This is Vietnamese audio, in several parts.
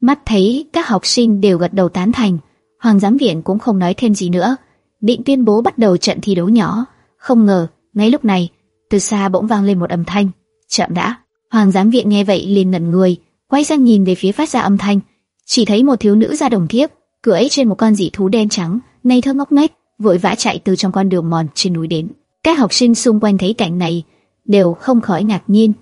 Mắt thấy các học sinh đều gật đầu tán thành, Hoàng giám viện cũng không nói thêm gì nữa, định tuyên bố bắt đầu trận thi đấu nhỏ. Không ngờ, ngay lúc này, từ xa bỗng vang lên một âm thanh, chậm đã. Hoàng giám viện nghe vậy liền ngẩn người, quay sang nhìn về phía phát ra âm thanh, chỉ thấy một thiếu nữ da đồng thiếp, cưỡi trên một con dị thú đen trắng, ngây thơ ngốc nghếch, vội vã chạy từ trong con đường mòn trên núi đến. Các học sinh xung quanh thấy cảnh này đều không khỏi ngạc nhiên.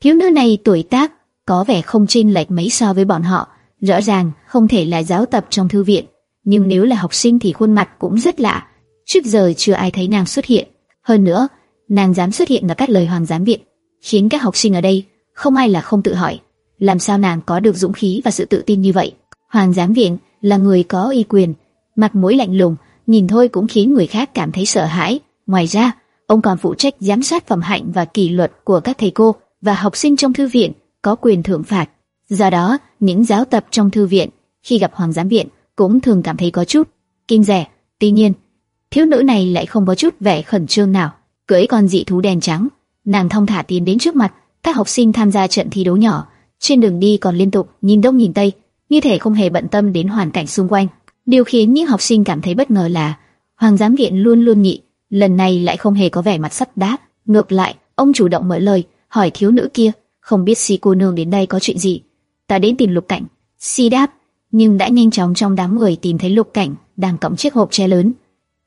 Thiếu nữ này tuổi tác có vẻ không chênh lệch mấy so với bọn họ, rõ ràng không thể là giáo tập trong thư viện, nhưng nếu là học sinh thì khuôn mặt cũng rất lạ. Trước giờ chưa ai thấy nàng xuất hiện. Hơn nữa, nàng dám xuất hiện là các lời hoàng giám viện, khiến các học sinh ở đây không ai là không tự hỏi, làm sao nàng có được dũng khí và sự tự tin như vậy? Hoàng giám viện là người có uy quyền, mặt mũi lạnh lùng, nhìn thôi cũng khiến người khác cảm thấy sợ hãi. Ngoài ra, ông còn phụ trách giám sát phẩm hạnh và kỷ luật của các thầy cô và học sinh trong thư viện, có quyền thưởng phạt. Do đó, những giáo tập trong thư viện khi gặp hoàng giám viện cũng thường cảm thấy có chút kinh rẻ. Tuy nhiên, thiếu nữ này lại không có chút vẻ khẩn trương nào, cưỡi con dị thú đen trắng, nàng thông thả tiến đến trước mặt các học sinh tham gia trận thi đấu nhỏ. Trên đường đi còn liên tục nhìn đông nhìn tây, như thể không hề bận tâm đến hoàn cảnh xung quanh. Điều khiến những học sinh cảm thấy bất ngờ là Hoàng giám viện luôn luôn nhị, lần này lại không hề có vẻ mặt sắt đá Ngược lại, ông chủ động mở lời, hỏi thiếu nữ kia, không biết si cô nương đến đây có chuyện gì. Ta đến tìm lục cảnh. Si đáp, nhưng đã nhanh chóng trong đám người tìm thấy lục cảnh đang cõng chiếc hộp tre lớn.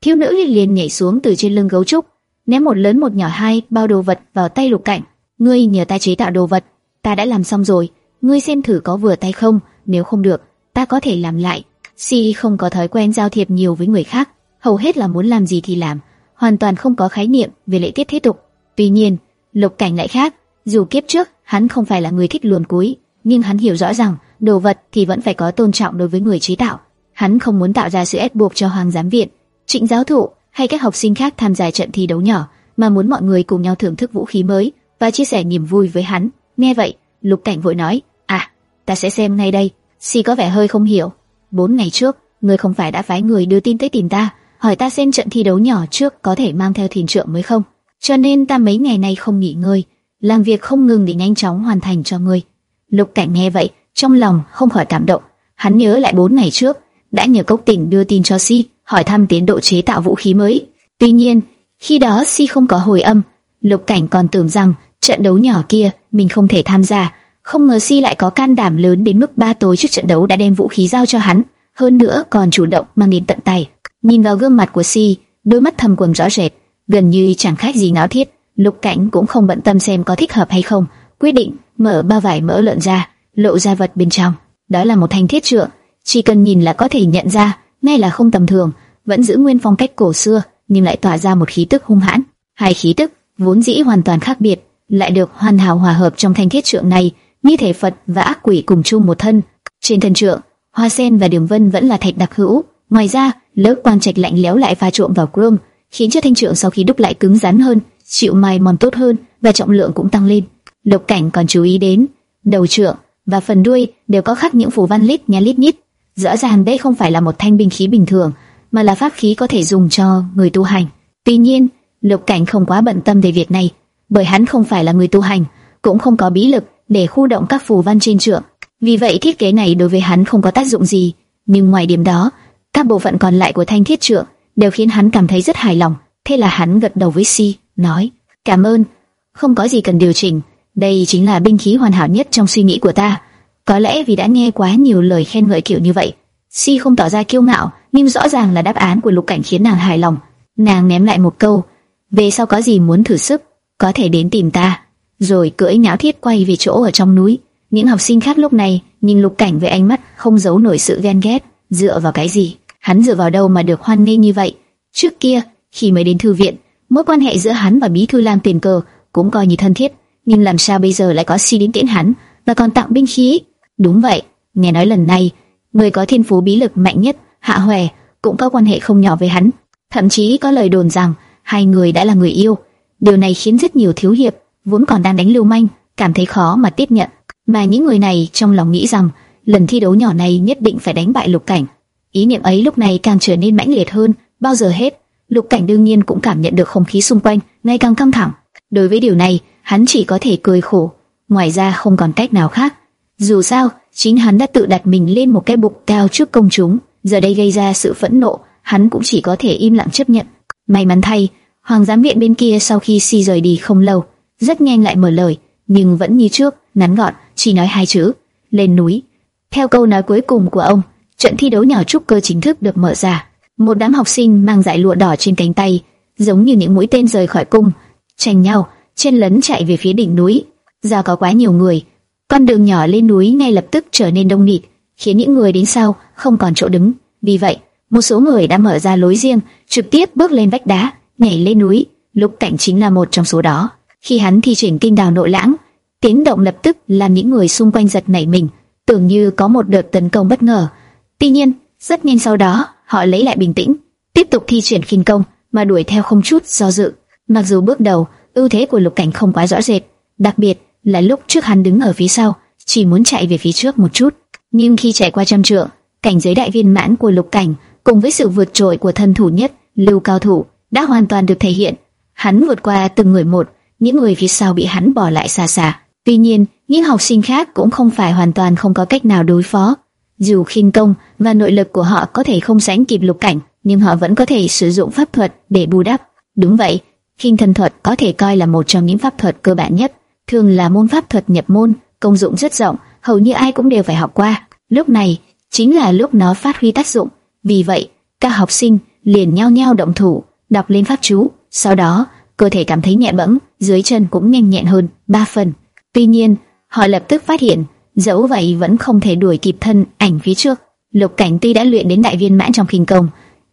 Thiếu nữ liền liền nhảy xuống từ trên lưng gấu trúc, ném một lớn một nhỏ hai bao đồ vật vào tay lục cảnh. Ngươi nhờ ta chế tạo đồ vật, ta đã làm xong rồi, ngươi xem thử có vừa tay không, nếu không được, ta có thể làm lại. Si không có thói quen giao thiệp nhiều với người khác, hầu hết là muốn làm gì thì làm, hoàn toàn không có khái niệm về lễ tiết thế tục. Tuy nhiên, Lục Cảnh lại khác, dù kiếp trước hắn không phải là người thích luồn cúi, nhưng hắn hiểu rõ rằng đồ vật thì vẫn phải có tôn trọng đối với người chế tạo. Hắn không muốn tạo ra sự ép buộc cho Hoàng giám viện, Trịnh giáo thụ hay các học sinh khác tham gia trận thi đấu nhỏ, mà muốn mọi người cùng nhau thưởng thức vũ khí mới và chia sẻ niềm vui với hắn. Nghe vậy, Lục Cảnh vội nói: "À, ta sẽ xem ngay đây." Si có vẻ hơi không hiểu. Bốn ngày trước, ngươi không phải đã phái người đưa tin tới tìm ta, hỏi ta xem trận thi đấu nhỏ trước có thể mang theo thuyền trượng mới không? Cho nên ta mấy ngày nay không nghỉ ngơi, làm việc không ngừng để nhanh chóng hoàn thành cho ngươi. Lục Cảnh nghe vậy, trong lòng không khỏi cảm động. Hắn nhớ lại bốn ngày trước, đã nhờ Cốc Tỉnh đưa tin cho Si, hỏi thăm tiến độ chế tạo vũ khí mới. Tuy nhiên, khi đó Si không có hồi âm, Lục Cảnh còn tưởng rằng trận đấu nhỏ kia mình không thể tham gia, không ngờ Si lại có can đảm lớn đến mức ba tối trước trận đấu đã đem vũ khí giao cho hắn, hơn nữa còn chủ động mang đến tận tay. Nhìn vào gương mặt của Si, đôi mắt thầm quầng rõ rệt, gần như chẳng khác gì náo thiết. Lục Cảnh cũng không bận tâm xem có thích hợp hay không, quyết định mở bao vải mỡ lợn ra, lộ ra vật bên trong. Đó là một thanh thiết trượng, chỉ cần nhìn là có thể nhận ra, ngay là không tầm thường, vẫn giữ nguyên phong cách cổ xưa, nhưng lại tỏa ra một khí tức hung hãn. Hai khí tức vốn dĩ hoàn toàn khác biệt, lại được hoàn hảo hòa hợp trong thanh thiết trượng này, như thể Phật và ác quỷ cùng chung một thân. Trên thân trượng, hoa sen và đường vân vẫn là thạch đặc hữu, ngoài ra lớp quan trạch lạnh lẽo lại pha trộn vào chrome, khiến cho thanh trượng sau khi đúc lại cứng rắn hơn, chịu mài mòn tốt hơn và trọng lượng cũng tăng lên. Lục Cảnh còn chú ý đến đầu trượng và phần đuôi đều có khắc những phù văn lít nhá lít nhít. Rõ ràng đây không phải là một thanh binh khí bình thường, mà là pháp khí có thể dùng cho người tu hành. Tuy nhiên, Lục Cảnh không quá bận tâm về việc này, bởi hắn không phải là người tu hành, cũng không có bí lực để khu động các phù văn trên trượng. Vì vậy thiết kế này đối với hắn không có tác dụng gì. Nhưng ngoài điểm đó, các bộ phận còn lại của thanh thiết trượng đều khiến hắn cảm thấy rất hài lòng. Thế là hắn gật đầu với Si, nói: "Cảm ơn, không có gì cần điều chỉnh, đây chính là binh khí hoàn hảo nhất trong suy nghĩ của ta." Có lẽ vì đã nghe quá nhiều lời khen ngợi kiểu như vậy, Si không tỏ ra kiêu ngạo, nhưng rõ ràng là đáp án của Lục Cảnh khiến nàng hài lòng. Nàng ném lại một câu: "Về sau có gì muốn thử sức, có thể đến tìm ta." Rồi cưỡi nhão thiết quay về chỗ ở trong núi. Những học sinh khác lúc này nhìn Lục Cảnh với ánh mắt không giấu nổi sự ghen ghét. Dựa vào cái gì? Hắn dựa vào đâu mà được hoan nghênh như vậy? Trước kia, khi mới đến thư viện, mối quan hệ giữa hắn và bí thư Lam Tiền Cờ cũng coi như thân thiết, nhưng làm sao bây giờ lại có si đến tiễn hắn và còn tặng binh khí? Đúng vậy, nghe nói lần này, người có thiên phú bí lực mạnh nhất, Hạ Hoè, cũng có quan hệ không nhỏ với hắn. Thậm chí có lời đồn rằng hai người đã là người yêu. Điều này khiến rất nhiều thiếu hiệp vốn còn đang đánh lưu manh cảm thấy khó mà tiếp nhận. Mà những người này trong lòng nghĩ rằng lần thi đấu nhỏ này nhất định phải đánh bại Lục Cảnh. Ý niệm ấy lúc này càng trở nên mãnh liệt hơn bao giờ hết. Lục Cảnh đương nhiên cũng cảm nhận được không khí xung quanh ngày càng căng thẳng. Đối với điều này, hắn chỉ có thể cười khổ, ngoài ra không còn cách nào khác. Dù sao, chính hắn đã tự đặt mình lên một cái bục cao trước công chúng, giờ đây gây ra sự phẫn nộ, hắn cũng chỉ có thể im lặng chấp nhận. May mắn thay, hoàng giám viện bên kia sau khi si rời đi không lâu, rất nhanh lại mở lời, nhưng vẫn như trước, ngắn gọn, chỉ nói hai chữ: lên núi. Theo câu nói cuối cùng của ông, trận thi đấu nhỏ trúc cơ chính thức được mở ra. Một đám học sinh mang dải lụa đỏ trên cánh tay, giống như những mũi tên rời khỏi cung, tranh nhau, chen lấn chạy về phía đỉnh núi. Do có quá nhiều người, con đường nhỏ lên núi ngay lập tức trở nên đông nghịt, khiến những người đến sau không còn chỗ đứng. Vì vậy, một số người đã mở ra lối riêng, trực tiếp bước lên vách đá, nhảy lên núi. Lục Cảnh chính là một trong số đó. Khi hắn thi triển kinh đào nội lãng, tiếng động lập tức làm những người xung quanh giật nảy mình, tưởng như có một đợt tấn công bất ngờ. Tuy nhiên, rất nhanh sau đó, họ lấy lại bình tĩnh, tiếp tục thi triển khinh công mà đuổi theo không chút do dự. Mặc dù bước đầu, ưu thế của Lục Cảnh không quá rõ rệt, đặc biệt là lúc trước hắn đứng ở phía sau, chỉ muốn chạy về phía trước một chút, nhưng khi chạy qua trăm trượng, cảnh giới đại viên mãn của Lục Cảnh cùng với sự vượt trội của thân thủ nhất, Lưu Cao thủ đã hoàn toàn được thể hiện. Hắn vượt qua từng người một, những người phía sau bị hắn bỏ lại xa xa. Tuy nhiên, những học sinh khác cũng không phải hoàn toàn không có cách nào đối phó. Dù khinh công và nội lực của họ có thể không sánh kịp lục cảnh, nhưng họ vẫn có thể sử dụng pháp thuật để bù đắp. Đúng vậy, khinh thân thuật có thể coi là một trong những pháp thuật cơ bản nhất, thường là môn pháp thuật nhập môn, công dụng rất rộng, hầu như ai cũng đều phải học qua. Lúc này chính là lúc nó phát huy tác dụng. Vì vậy, các học sinh liền nhao nhao động thủ, đọc lên pháp chú, sau đó cơ thể cảm thấy nhẹ bẫng, dưới chân cũng nhanh nhẹn hơn ba phần. Tuy nhiên, họ lập tức phát hiện, dẫu vậy vẫn không thể đuổi kịp thân ảnh phía trước. Lục Cảnh tuy đã luyện đến đại viên mãn trong khinh công,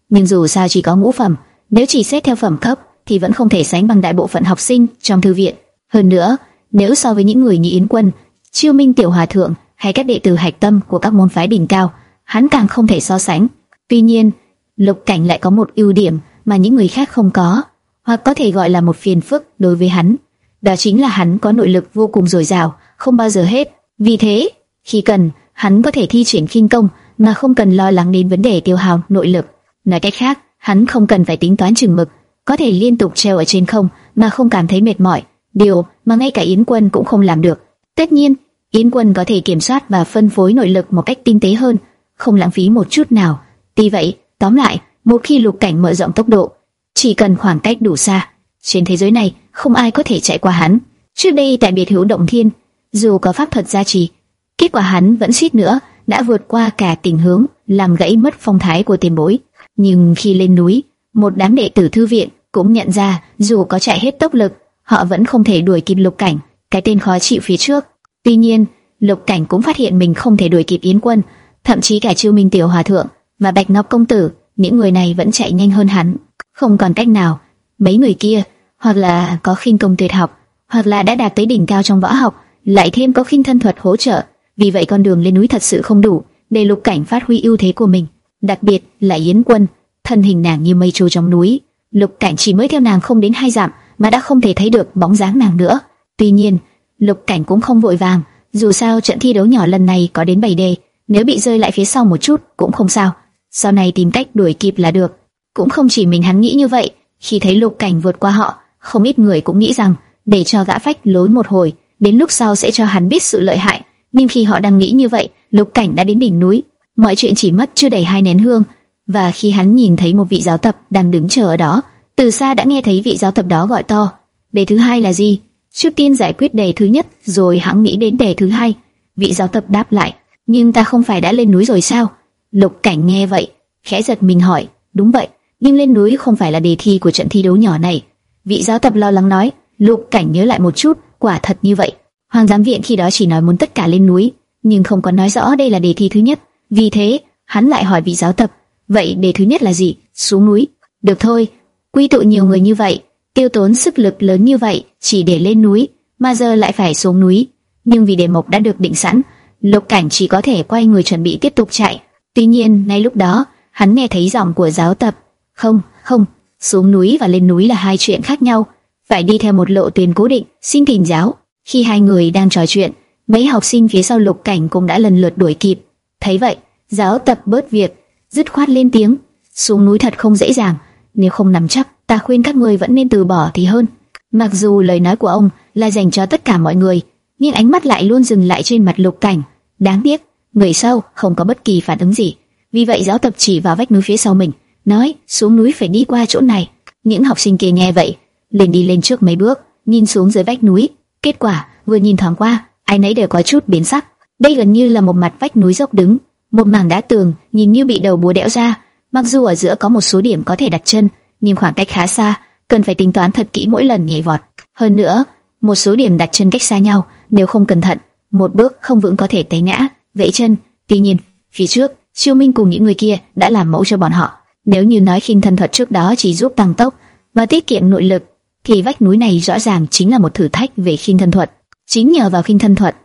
nhưng dù sao chỉ có ngũ phẩm, nếu chỉ xét theo phẩm cấp thì vẫn không thể sánh bằng đại bộ phận học sinh trong thư viện. Hơn nữa, nếu so với những người như Yến Quân, Chiêu Minh Tiểu Hòa thượng hay các đệ tử hạch tâm của các môn phái đỉnh cao, hắn càng không thể so sánh. Tuy nhiên, Lục Cảnh lại có một ưu điểm mà những người khác không có, hoặc có thể gọi là một phiền phức đối với hắn. Đó chính là hắn có nội lực vô cùng dồi dào, không bao giờ hết. Vì thế, khi cần, hắn có thể thi triển khinh công mà không cần lo lắng đến vấn đề tiêu hao nội lực. Nói cách khác, hắn không cần phải tính toán chừng mực, có thể liên tục treo ở trên không mà không cảm thấy mệt mỏi, điều mà ngay cả Yến Quân cũng không làm được. Tất nhiên, Yến Quân có thể kiểm soát và phân phối nội lực một cách tinh tế hơn, không lãng phí một chút nào. Tuy vậy, tóm lại, một khi lục cảnh mở rộng tốc độ, chỉ cần khoảng cách đủ xa, trên thế giới này không ai có thể chạy qua hắn. Trước đây tại biệt hữu động thiên, dù có pháp thuật gia trì, kết quả hắn vẫn suýt nữa đã vượt qua cả tình hướng, làm gãy mất phong thái của tiền bối. Nhưng khi lên núi, một đám đệ tử thư viện cũng nhận ra, dù có chạy hết tốc lực, họ vẫn không thể đuổi kịp lục cảnh, cái tên khó chịu phía trước. Tuy nhiên, lục cảnh cũng phát hiện mình không thể đuổi kịp Yến Quân, thậm chí cả Chiêu Minh Tiểu Hòa thượng và Bạch Ngọc công tử, những người này vẫn chạy nhanh hơn hắn. Không còn cách nào, mấy người kia hoặc là có khinh công tuyệt học, hoặc là đã đạt tới đỉnh cao trong võ học, lại thêm có khinh thân thuật hỗ trợ. Vì vậy con đường lên núi thật sự không đủ để lục cảnh phát huy ưu thế của mình. Đặc biệt là Yến Quân, thân hình nàng như mây trôi trong núi, lục cảnh chỉ mới theo nàng không đến hai dặm mà đã không thể thấy được bóng dáng nàng nữa. Tuy nhiên, lục cảnh cũng không vội vàng, dù sao trận thi đấu nhỏ lần này có đến 7 đề, nếu bị rơi lại phía sau một chút cũng không sao, sau này tìm cách đuổi kịp là được. Cũng không chỉ mình hắn nghĩ như vậy, khi thấy lục cảnh vượt qua họ, không ít người cũng nghĩ rằng để cho gã phách lối một hồi, đến lúc sau sẽ cho hắn biết sự lợi hại. Nhưng khi họ đang nghĩ như vậy, lục cảnh đã đến đỉnh núi, mọi chuyện chỉ mất chưa đầy hai nén hương. Và khi hắn nhìn thấy một vị giáo tập đang đứng chờ ở đó, từ xa đã nghe thấy vị giáo tập đó gọi to. Đề thứ hai là gì? Trước tiên giải quyết đề thứ nhất, rồi hắn nghĩ đến đề thứ hai. Vị giáo tập đáp lại, nhưng ta không phải đã lên núi rồi sao? Lục cảnh nghe vậy, khẽ giật mình hỏi, đúng vậy, nhưng lên núi không phải là đề thi của trận thi đấu nhỏ này. Vị giáo tập lo lắng nói, Lục Cảnh nhớ lại một chút, quả thật như vậy. Hoàng giám viện khi đó chỉ nói muốn tất cả lên núi, nhưng không có nói rõ đây là đề thi thứ nhất. Vì thế, hắn lại hỏi vị giáo tập, vậy đề thứ nhất là gì? Xuống núi. Được thôi, quy tụ nhiều người như vậy, tiêu tốn sức lực lớn như vậy chỉ để lên núi, mà giờ lại phải xuống núi. Nhưng vì đề mục đã được định sẵn, Lục Cảnh chỉ có thể quay người chuẩn bị tiếp tục chạy. Tuy nhiên, ngay lúc đó, hắn nghe thấy giọng của giáo tập, "Không, không, xuống núi và lên núi là hai chuyện khác nhau, phải đi theo một lộ tuyến cố định, xin thỉnh giáo. Khi hai người đang trò chuyện, mấy học sinh phía sau Lục Cảnh cũng đã lần lượt đuổi kịp. Thấy vậy, giáo tập bớt việc, dứt khoát lên tiếng, xuống núi thật không dễ dàng, nếu không nắm chắc, ta khuyên các người vẫn nên từ bỏ thì hơn. Mặc dù lời nói của ông là dành cho tất cả mọi người, nhưng ánh mắt lại luôn dừng lại trên mặt Lục Cảnh. Đáng tiếc, người sau không có bất kỳ phản ứng gì. Vì vậy giáo tập chỉ vào vách núi phía sau mình, nói xuống núi phải đi qua chỗ này. Những học sinh kia nghe vậy, liền đi lên trước mấy bước, nhìn xuống dưới vách núi. Kết quả vừa nhìn thoáng qua, ai nấy đều có chút biến sắc. Đây gần như là một mặt vách núi dốc đứng, một mảng đá tường nhìn như bị đầu búa đẽo ra. Mặc dù ở giữa có một số điểm có thể đặt chân, nhưng khoảng cách khá xa, cần phải tính toán thật kỹ mỗi lần nhảy vọt. Hơn nữa, một số điểm đặt chân cách xa nhau, nếu không cẩn thận, một bước không vững có thể té ngã, vẫy chân. Tuy nhiên, phía trước, siêu Minh cùng những người kia đã làm mẫu cho bọn họ. Nếu như nói khinh thân thuật trước đó chỉ giúp tăng tốc và tiết kiệm nội lực, thì vách núi này rõ ràng chính là một thử thách về khinh thân thuật. Chính nhờ vào khinh thân thuật,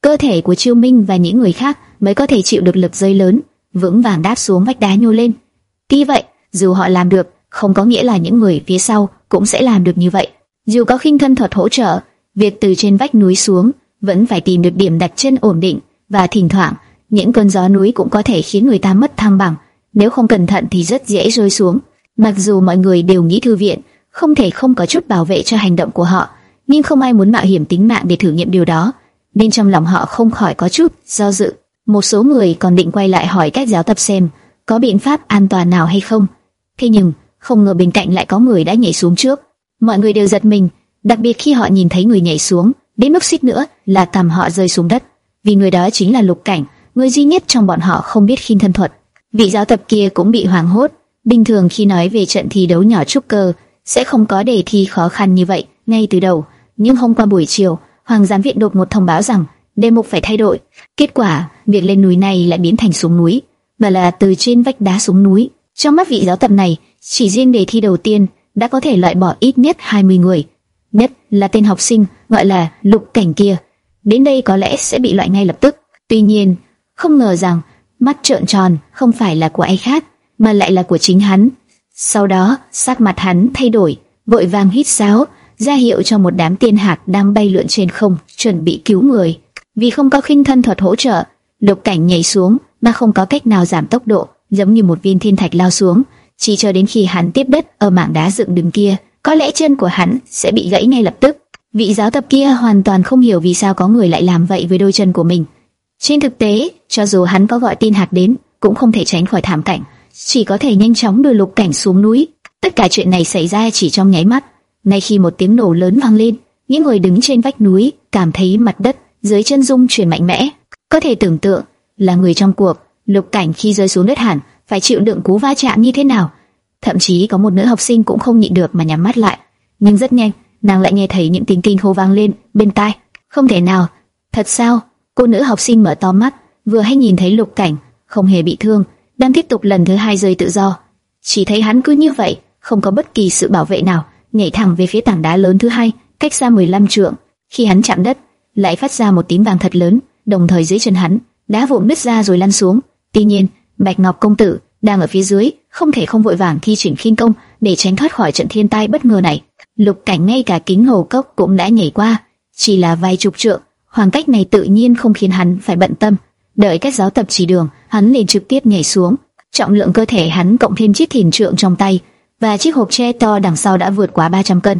cơ thể của Chiêu Minh và những người khác mới có thể chịu được lực rơi lớn, vững vàng đáp xuống vách đá nhô lên. Tuy vậy, dù họ làm được, không có nghĩa là những người phía sau cũng sẽ làm được như vậy. Dù có khinh thân thuật hỗ trợ, việc từ trên vách núi xuống vẫn phải tìm được điểm đặt chân ổn định và thỉnh thoảng những cơn gió núi cũng có thể khiến người ta mất thăng bằng, nếu không cẩn thận thì rất dễ rơi xuống. Mặc dù mọi người đều nghĩ thư viện không thể không có chút bảo vệ cho hành động của họ, nhưng không ai muốn mạo hiểm tính mạng để thử nghiệm điều đó, nên trong lòng họ không khỏi có chút do dự. Một số người còn định quay lại hỏi các giáo tập xem có biện pháp an toàn nào hay không. Thế nhưng, không ngờ bên cạnh lại có người đã nhảy xuống trước. Mọi người đều giật mình, đặc biệt khi họ nhìn thấy người nhảy xuống, đến mức suýt nữa là tầm họ rơi xuống đất, vì người đó chính là Lục Cảnh, người duy nhất trong bọn họ không biết khinh thân thuật. Vị giáo tập kia cũng bị hoảng hốt. Bình thường khi nói về trận thi đấu nhỏ trúc cơ, sẽ không có đề thi khó khăn như vậy ngay từ đầu. Nhưng hôm qua buổi chiều, Hoàng giám viện đột một thông báo rằng đề mục phải thay đổi. Kết quả, việc lên núi này lại biến thành xuống núi, mà là từ trên vách đá xuống núi. Trong mắt vị giáo tập này, chỉ riêng đề thi đầu tiên đã có thể loại bỏ ít nhất 20 người. Nhất là tên học sinh gọi là Lục Cảnh kia. Đến đây có lẽ sẽ bị loại ngay lập tức. Tuy nhiên, không ngờ rằng mắt trợn tròn không phải là của ai khác, mà lại là của chính hắn. Sau đó, sắc mặt hắn thay đổi, vội vàng hít sáo, ra hiệu cho một đám tiên hạt đang bay lượn trên không, chuẩn bị cứu người. Vì không có khinh thân thuật hỗ trợ, Lục Cảnh nhảy xuống mà không có cách nào giảm tốc độ, giống như một viên thiên thạch lao xuống, chỉ chờ đến khi hắn tiếp đất ở mảng đá dựng đứng kia, có lẽ chân của hắn sẽ bị gãy ngay lập tức. Vị giáo tập kia hoàn toàn không hiểu vì sao có người lại làm vậy với đôi chân của mình. Trên thực tế, cho dù hắn có gọi tin hạt đến, cũng không thể tránh khỏi thảm cảnh, chỉ có thể nhanh chóng đưa lục cảnh xuống núi. Tất cả chuyện này xảy ra chỉ trong nháy mắt. Ngay khi một tiếng nổ lớn vang lên, những người đứng trên vách núi cảm thấy mặt đất dưới chân dung chuyển mạnh mẽ. Có thể tưởng tượng là người trong cuộc, lục cảnh khi rơi xuống đất hẳn phải chịu đựng cú va chạm như thế nào. Thậm chí có một nữ học sinh cũng không nhịn được mà nhắm mắt lại. Nhưng rất nhanh, nàng lại nghe thấy những tiếng kinh hô vang lên bên tai. Không thể nào, thật sao? Cô nữ học sinh mở to mắt, vừa hay nhìn thấy Lục Cảnh không hề bị thương, đang tiếp tục lần thứ hai rơi tự do. Chỉ thấy hắn cứ như vậy, không có bất kỳ sự bảo vệ nào, nhảy thẳng về phía tảng đá lớn thứ hai, cách xa 15 trượng. Khi hắn chạm đất, lại phát ra một tiếng vàng thật lớn, đồng thời dưới chân hắn, đá vụn nứt ra rồi lăn xuống. Tuy nhiên, Bạch Ngọc công tử đang ở phía dưới, không thể không vội vàng thi triển khinh công để tránh thoát khỏi trận thiên tai bất ngờ này. Lục Cảnh ngay cả kính hồ cốc cũng đã nhảy qua, chỉ là vài chục trượng, khoảng cách này tự nhiên không khiến hắn phải bận tâm. Đợi các giáo tập chỉ đường, hắn liền trực tiếp nhảy xuống. Trọng lượng cơ thể hắn cộng thêm chiếc thìn trượng trong tay và chiếc hộp tre to đằng sau đã vượt quá 300 cân,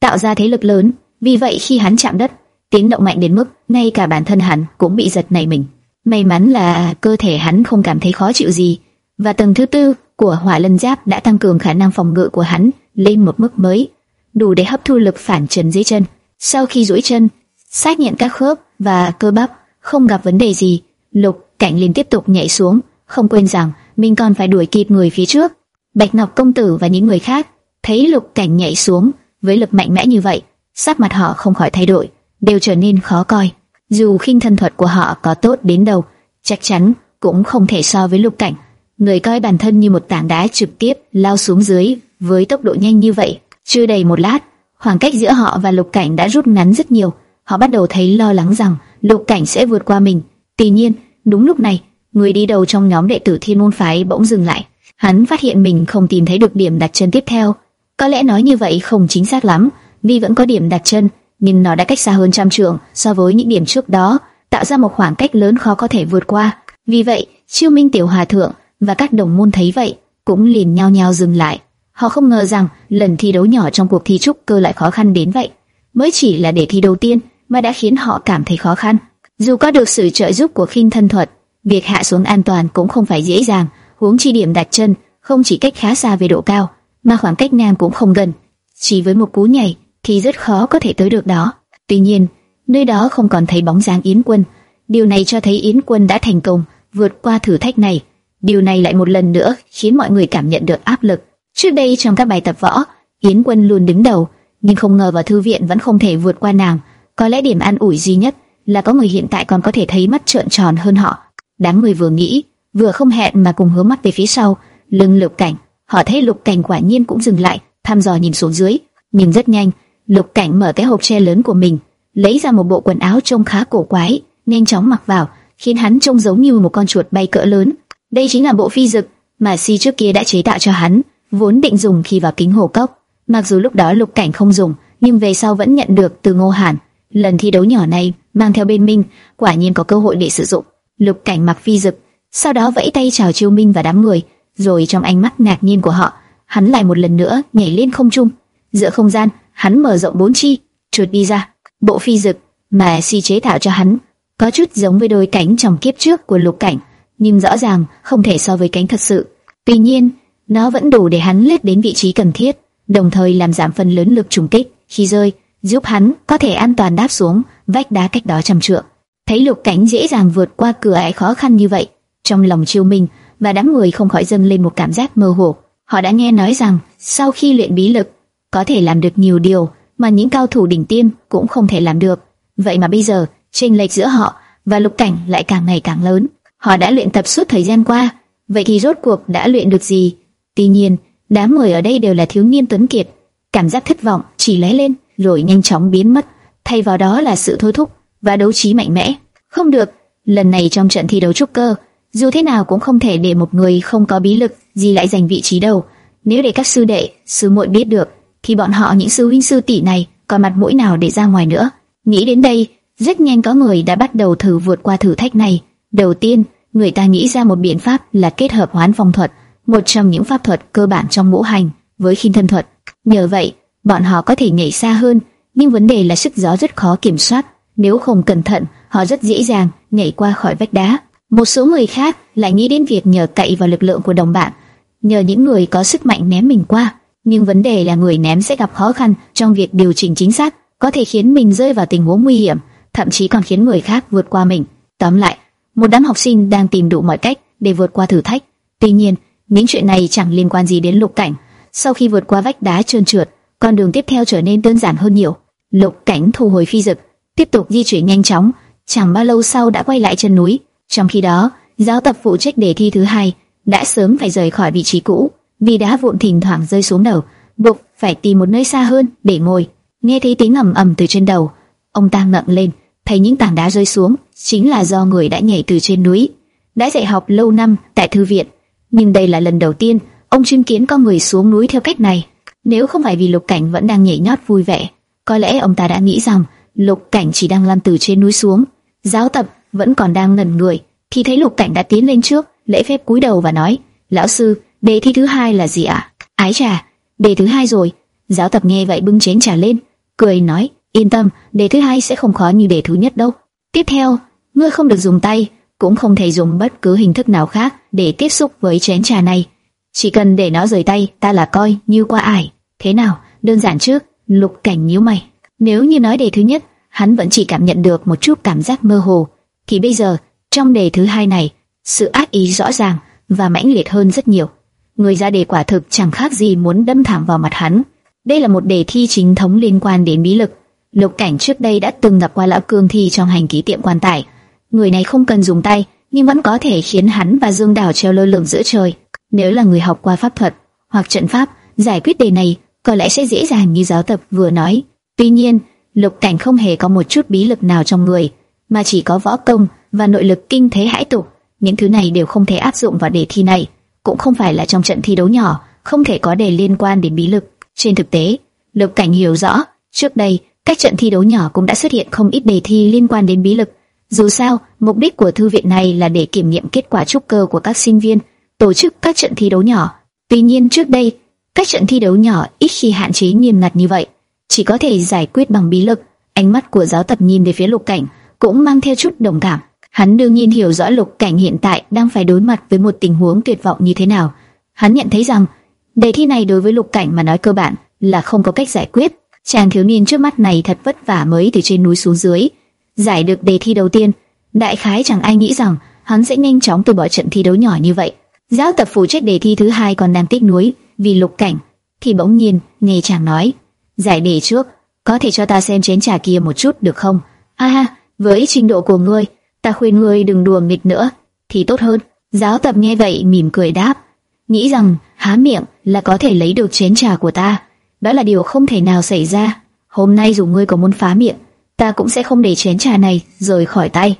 tạo ra thế lực lớn. Vì vậy khi hắn chạm đất, tiếng động mạnh đến mức ngay cả bản thân hắn cũng bị giật nảy mình. May mắn là cơ thể hắn không cảm thấy khó chịu gì, và tầng thứ tư của hỏa lân giáp đã tăng cường khả năng phòng ngự của hắn lên một mức mới, đủ để hấp thu lực phản trần dưới chân. Sau khi duỗi chân, xác nhận các khớp và cơ bắp không gặp vấn đề gì, Lục Cảnh liền tiếp tục nhảy xuống, không quên rằng mình còn phải đuổi kịp người phía trước. Bạch Ngọc công tử và những người khác thấy Lục Cảnh nhảy xuống với lực mạnh mẽ như vậy, sắc mặt họ không khỏi thay đổi, đều trở nên khó coi. Dù khinh thân thuật của họ có tốt đến đâu, chắc chắn cũng không thể so với Lục Cảnh. Người coi bản thân như một tảng đá trực tiếp lao xuống dưới với tốc độ nhanh như vậy, chưa đầy một lát, khoảng cách giữa họ và Lục Cảnh đã rút ngắn rất nhiều. Họ bắt đầu thấy lo lắng rằng Lục Cảnh sẽ vượt qua mình. Tuy nhiên, đúng lúc này, người đi đầu trong nhóm đệ tử Thiên môn phái bỗng dừng lại. Hắn phát hiện mình không tìm thấy được điểm đặt chân tiếp theo. Có lẽ nói như vậy không chính xác lắm, vì vẫn có điểm đặt chân, nhưng nó đã cách xa hơn trăm trượng so với những điểm trước đó, tạo ra một khoảng cách lớn khó có thể vượt qua. Vì vậy, Chiêu Minh Tiểu Hòa thượng và các đồng môn thấy vậy, cũng liền nhao nhao dừng lại. Họ không ngờ rằng lần thi đấu nhỏ trong cuộc thi trúc cơ lại khó khăn đến vậy. Mới chỉ là đề thi đầu tiên mà đã khiến họ cảm thấy khó khăn. Dù có được sự trợ giúp của khinh thân thuật, việc hạ xuống an toàn cũng không phải dễ dàng, huống chi điểm đặt chân không chỉ cách khá xa về độ cao, mà khoảng cách nam cũng không gần, chỉ với một cú nhảy thì rất khó có thể tới được đó. Tuy nhiên, nơi đó không còn thấy bóng dáng Yến Quân, điều này cho thấy Yến Quân đã thành công vượt qua thử thách này. Điều này lại một lần nữa khiến mọi người cảm nhận được áp lực. Trước đây trong các bài tập võ, Yến Quân luôn đứng đầu, nhưng không ngờ vào thư viện vẫn không thể vượt qua nàng. Có lẽ điểm an ủi duy nhất là có người hiện tại còn có thể thấy mắt trợn tròn hơn họ. Đám người vừa nghĩ, vừa không hẹn mà cùng hướng mắt về phía sau, lưng Lục Cảnh. Họ thấy Lục Cảnh quả nhiên cũng dừng lại, thăm dò nhìn xuống dưới, nhìn rất nhanh, Lục Cảnh mở cái hộp tre lớn của mình, lấy ra một bộ quần áo trông khá cổ quái, nhanh chóng mặc vào, khiến hắn trông giống như một con chuột bay cỡ lớn. Đây chính là bộ phi dực mà Si trước kia đã chế tạo cho hắn, vốn định dùng khi vào kính hồ cốc. Mặc dù lúc đó Lục Cảnh không dùng, nhưng về sau vẫn nhận được từ Ngô Hàn. Lần thi đấu nhỏ này mang theo bên Minh, quả nhiên có cơ hội để sử dụng. Lục Cảnh mặc phi dực, sau đó vẫy tay chào Chiêu Minh và đám người, rồi trong ánh mắt ngạc nhiên của họ, hắn lại một lần nữa nhảy lên không trung. Giữa không gian, hắn mở rộng bốn chi, trượt đi ra. Bộ phi dực mà Si chế tạo cho hắn có chút giống với đôi cánh trong kiếp trước của Lục Cảnh, nhưng rõ ràng không thể so với cánh thật sự. Tuy nhiên, nó vẫn đủ để hắn lết đến vị trí cần thiết, đồng thời làm giảm phần lớn lực trùng kích khi rơi, giúp hắn có thể an toàn đáp xuống vách đá cách đó trăm trượng. Thấy Lục Cảnh dễ dàng vượt qua cửa ải khó khăn như vậy, trong lòng Chiêu Minh và đám người không khỏi dâng lên một cảm giác mơ hồ. Họ đã nghe nói rằng sau khi luyện bí lực, có thể làm được nhiều điều mà những cao thủ đỉnh tiên cũng không thể làm được. Vậy mà bây giờ, chênh lệch giữa họ và Lục Cảnh lại càng ngày càng lớn. Họ đã luyện tập suốt thời gian qua, vậy thì rốt cuộc đã luyện được gì? Tuy nhiên, đám người ở đây đều là thiếu niên tuấn kiệt, cảm giác thất vọng chỉ lóe lên rồi nhanh chóng biến mất, thay vào đó là sự thôi thúc và đấu trí mạnh mẽ. Không được, lần này trong trận thi đấu trúc cơ, dù thế nào cũng không thể để một người không có bí lực gì lại giành vị trí đầu. Nếu để các sư đệ, sư muội biết được, thì bọn họ những sư huynh sư tỷ này còn mặt mũi nào để ra ngoài nữa. Nghĩ đến đây, rất nhanh có người đã bắt đầu thử vượt qua thử thách này. Đầu tiên, người ta nghĩ ra một biện pháp là kết hợp hoán phong thuật, một trong những pháp thuật cơ bản trong ngũ hành với khinh thân thuật. Nhờ vậy, bọn họ có thể nhảy xa hơn, nhưng vấn đề là sức gió rất khó kiểm soát. Nếu không cẩn thận, họ rất dễ dàng nhảy qua khỏi vách đá. Một số người khác lại nghĩ đến việc nhờ cậy vào lực lượng của đồng bạn, nhờ những người có sức mạnh ném mình qua. Nhưng vấn đề là người ném sẽ gặp khó khăn trong việc điều chỉnh chính xác, có thể khiến mình rơi vào tình huống nguy hiểm, thậm chí còn khiến người khác vượt qua mình. Tóm lại, một đám học sinh đang tìm đủ mọi cách để vượt qua thử thách. Tuy nhiên, những chuyện này chẳng liên quan gì đến Lục Cảnh. Sau khi vượt qua vách đá trơn trượt, con đường tiếp theo trở nên đơn giản hơn nhiều. Lục Cảnh thu hồi phi dực, tiếp tục di chuyển nhanh chóng, chẳng bao lâu sau đã quay lại chân núi. Trong khi đó, giáo tập phụ trách đề thi thứ hai đã sớm phải rời khỏi vị trí cũ, vì đá vụn thỉnh thoảng rơi xuống đầu, buộc phải tìm một nơi xa hơn để ngồi. Nghe thấy tiếng ầm ầm từ trên đầu, ông ta ngẩng lên, thấy những tảng đá rơi xuống, chính là do người đã nhảy từ trên núi. Đã dạy học lâu năm tại thư viện, nhưng đây là lần đầu tiên ông chứng kiến con người xuống núi theo cách này. Nếu không phải vì Lục Cảnh vẫn đang nhảy nhót vui vẻ, có lẽ ông ta đã nghĩ rằng Lục Cảnh chỉ đang lăn từ trên núi xuống. Giáo tập vẫn còn đang ngẩn người, thì thấy Lục Cảnh đã tiến lên trước, lễ phép cúi đầu và nói: "Lão sư, đề thi thứ hai là gì ạ?" "Ái trà, đề thứ hai rồi." Giáo tập nghe vậy bưng chén trà lên, cười nói: "Yên tâm, đề thứ hai sẽ không khó như đề thứ nhất đâu. Tiếp theo, ngươi không được dùng tay, cũng không thể dùng bất cứ hình thức nào khác để tiếp xúc với chén trà này. Chỉ cần để nó rời tay, ta là coi như qua ải. Thế nào, đơn giản chứ?" Lục Cảnh nhíu mày. Nếu như nói đề thứ nhất, hắn vẫn chỉ cảm nhận được một chút cảm giác mơ hồ, thì bây giờ, trong đề thứ hai này, sự ác ý rõ ràng và mãnh liệt hơn rất nhiều. Người ra đề quả thực chẳng khác gì muốn đâm thẳng vào mặt hắn. Đây là một đề thi chính thống liên quan đến bí lực. Lục Cảnh trước đây đã từng gặp qua lão cương thi trong hành ký tiệm quan tài. Người này không cần dùng tay, nhưng vẫn có thể khiến hắn và Dương Đào treo lơ lửng giữa trời. Nếu là người học qua pháp thuật hoặc trận pháp, giải quyết đề này có lẽ sẽ dễ dàng như giáo tập vừa nói. Tuy nhiên, Lục Cảnh không hề có một chút bí lực nào trong người, mà chỉ có võ công và nội lực kinh thế hãi tục. Những thứ này đều không thể áp dụng vào đề thi này, cũng không phải là trong trận thi đấu nhỏ, không thể có đề liên quan đến bí lực. Trên thực tế, Lục Cảnh hiểu rõ, trước đây các trận thi đấu nhỏ cũng đã xuất hiện không ít đề thi liên quan đến bí lực. Dù sao, mục đích của thư viện này là để kiểm nghiệm kết quả trúc cơ của các sinh viên, tổ chức các trận thi đấu nhỏ. Tuy nhiên trước đây, các trận thi đấu nhỏ ít khi hạn chế nghiêm ngặt như vậy, chỉ có thể giải quyết bằng bí lực. Ánh mắt của giáo tập nhìn về phía Lục Cảnh cũng mang theo chút đồng cảm. Hắn đương nhiên hiểu rõ Lục Cảnh hiện tại đang phải đối mặt với một tình huống tuyệt vọng như thế nào. Hắn nhận thấy rằng đề thi này đối với Lục Cảnh mà nói cơ bản là không có cách giải quyết. Chàng thiếu niên trước mắt này thật vất vả mới từ trên núi xuống dưới, giải được đề thi đầu tiên. Đại khái chẳng ai nghĩ rằng hắn sẽ nhanh chóng từ bỏ trận thi đấu nhỏ như vậy. Giáo tập phụ trách đề thi thứ hai còn đang tiếc nuối vì Lục Cảnh, thì bỗng nhiên nghe chàng nói: "Giải đề trước, có thể cho ta xem chén trà kia một chút được không?" "A ha, với trình độ của ngươi, ta khuyên ngươi đừng đùa nghịch nữa, thì tốt hơn." Giáo tập nghe vậy mỉm cười đáp, nghĩ rằng há miệng là có thể lấy được chén trà của ta, đó là điều không thể nào xảy ra. Hôm nay dù ngươi có muốn phá miệng, ta cũng sẽ không để chén trà này rời khỏi tay.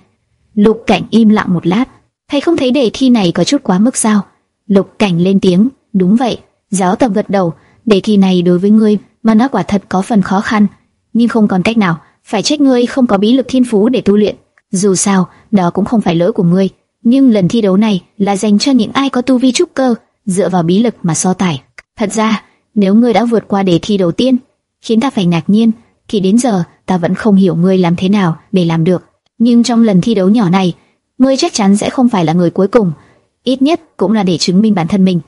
Lục Cảnh im lặng một lát, thầy không thấy đề thi này có chút quá mức sao? Lục Cảnh lên tiếng, đúng vậy. Giáo tập gật đầu, đề thi này đối với ngươi mà nó quả thật có phần khó khăn, nhưng không còn cách nào, phải trách ngươi không có bí lực thiên phú để tu luyện. Dù sao, đó cũng không phải lỗi của ngươi, nhưng lần thi đấu này là dành cho những ai có tu vi trúc cơ, dựa vào bí lực mà so tài. Thật ra, nếu ngươi đã vượt qua đề thi đầu tiên, khiến ta phải ngạc nhiên, thì đến giờ ta vẫn không hiểu ngươi làm thế nào để làm được. Nhưng trong lần thi đấu nhỏ này, ngươi chắc chắn sẽ không phải là người cuối cùng, ít nhất cũng là để chứng minh bản thân mình.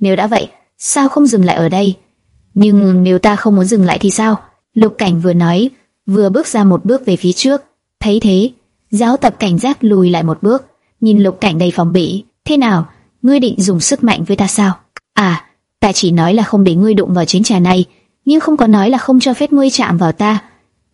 Nếu đã vậy, sao không dừng lại ở đây? Nhưng nếu ta không muốn dừng lại thì sao? Lục Cảnh vừa nói, vừa bước ra một bước về phía trước. Thấy thế, giáo tập cảnh giác lùi lại một bước, nhìn Lục Cảnh đầy phòng bị. Thế nào? Ngươi định dùng sức mạnh với ta sao? À, ta chỉ nói là không để ngươi đụng vào chén trà này, nhưng không có nói là không cho phép ngươi chạm vào ta.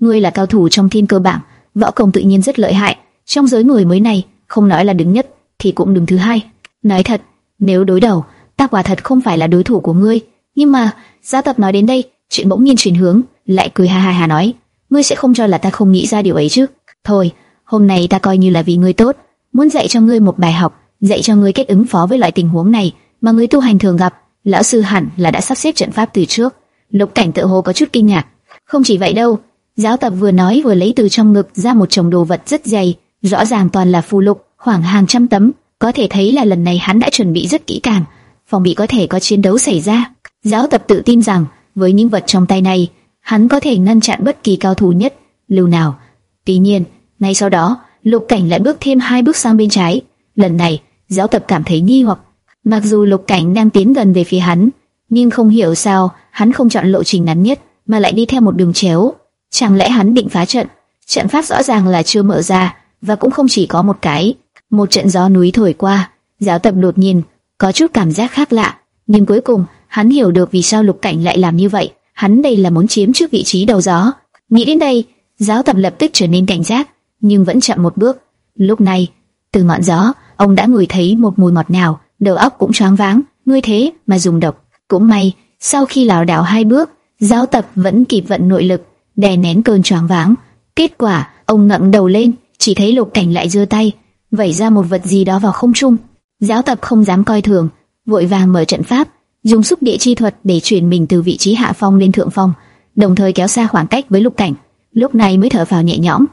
Ngươi là cao thủ trong thiên cơ bảng, võ công tự nhiên rất lợi hại. Trong giới người mới này, không nói là đứng nhất, thì cũng đứng thứ hai. Nói thật, nếu đối đầu, ta quả thật không phải là đối thủ của ngươi. Nhưng mà, giáo tập nói đến đây, chuyện bỗng nhiên chuyển hướng, lại cười ha ha ha nói, ngươi sẽ không cho là ta không nghĩ ra điều ấy chứ? Thôi, hôm nay ta coi như là vì ngươi tốt, muốn dạy cho ngươi một bài học, dạy cho ngươi cách ứng phó với loại tình huống này mà ngươi tu hành thường gặp. Lão sư hẳn là đã sắp xếp trận pháp từ trước. Lục Cảnh tự hồ có chút kinh ngạc. Không chỉ vậy đâu, giáo tập vừa nói vừa lấy từ trong ngực ra một chồng đồ vật rất dày, rõ ràng toàn là phù lục, khoảng hàng trăm tấm, có thể thấy là lần này hắn đã chuẩn bị rất kỹ càng, phòng bị có thể có chiến đấu xảy ra. Giáo tập tự tin rằng với những vật trong tay này, hắn có thể ngăn chặn bất kỳ cao thủ nhất lưu nào. Tuy nhiên, ngay sau đó, Lục Cảnh lại bước thêm hai bước sang bên trái. Lần này, giáo tập cảm thấy nghi hoặc. Mặc dù Lục Cảnh đang tiến gần về phía hắn, nhưng không hiểu sao hắn không chọn lộ trình ngắn nhất mà lại đi theo một đường chéo. Chẳng lẽ hắn định phá trận? Trận pháp rõ ràng là chưa mở ra và cũng không chỉ có một cái. Một trận gió núi thổi qua, giáo tập đột nhiên có chút cảm giác khác lạ, nhưng cuối cùng hắn hiểu được vì sao Lục Cảnh lại làm như vậy. Hắn đây là muốn chiếm trước vị trí đầu gió. Nghĩ đến đây, giáo tập lập tức trở nên cảnh giác, nhưng vẫn chậm một bước. Lúc này, từ ngọn gió, ông đã ngửi thấy một mùi ngọt nào, đầu óc cũng choáng váng. Ngươi thế mà dùng độc, cũng may. Sau khi lảo đảo hai bước, giáo tập vẫn kịp vận nội lực, đè nén cơn choáng váng. Kết quả, ông ngẩng đầu lên, chỉ thấy Lục Cảnh lại giơ tay, vẩy ra một vật gì đó vào không trung. Giáo tập không dám coi thường, vội vàng mở trận pháp, dùng xúc địa chi thuật để chuyển mình từ vị trí hạ phong lên thượng phong, đồng thời kéo xa khoảng cách với Lục Cảnh. Lúc này mới thở vào nhẹ nhõm,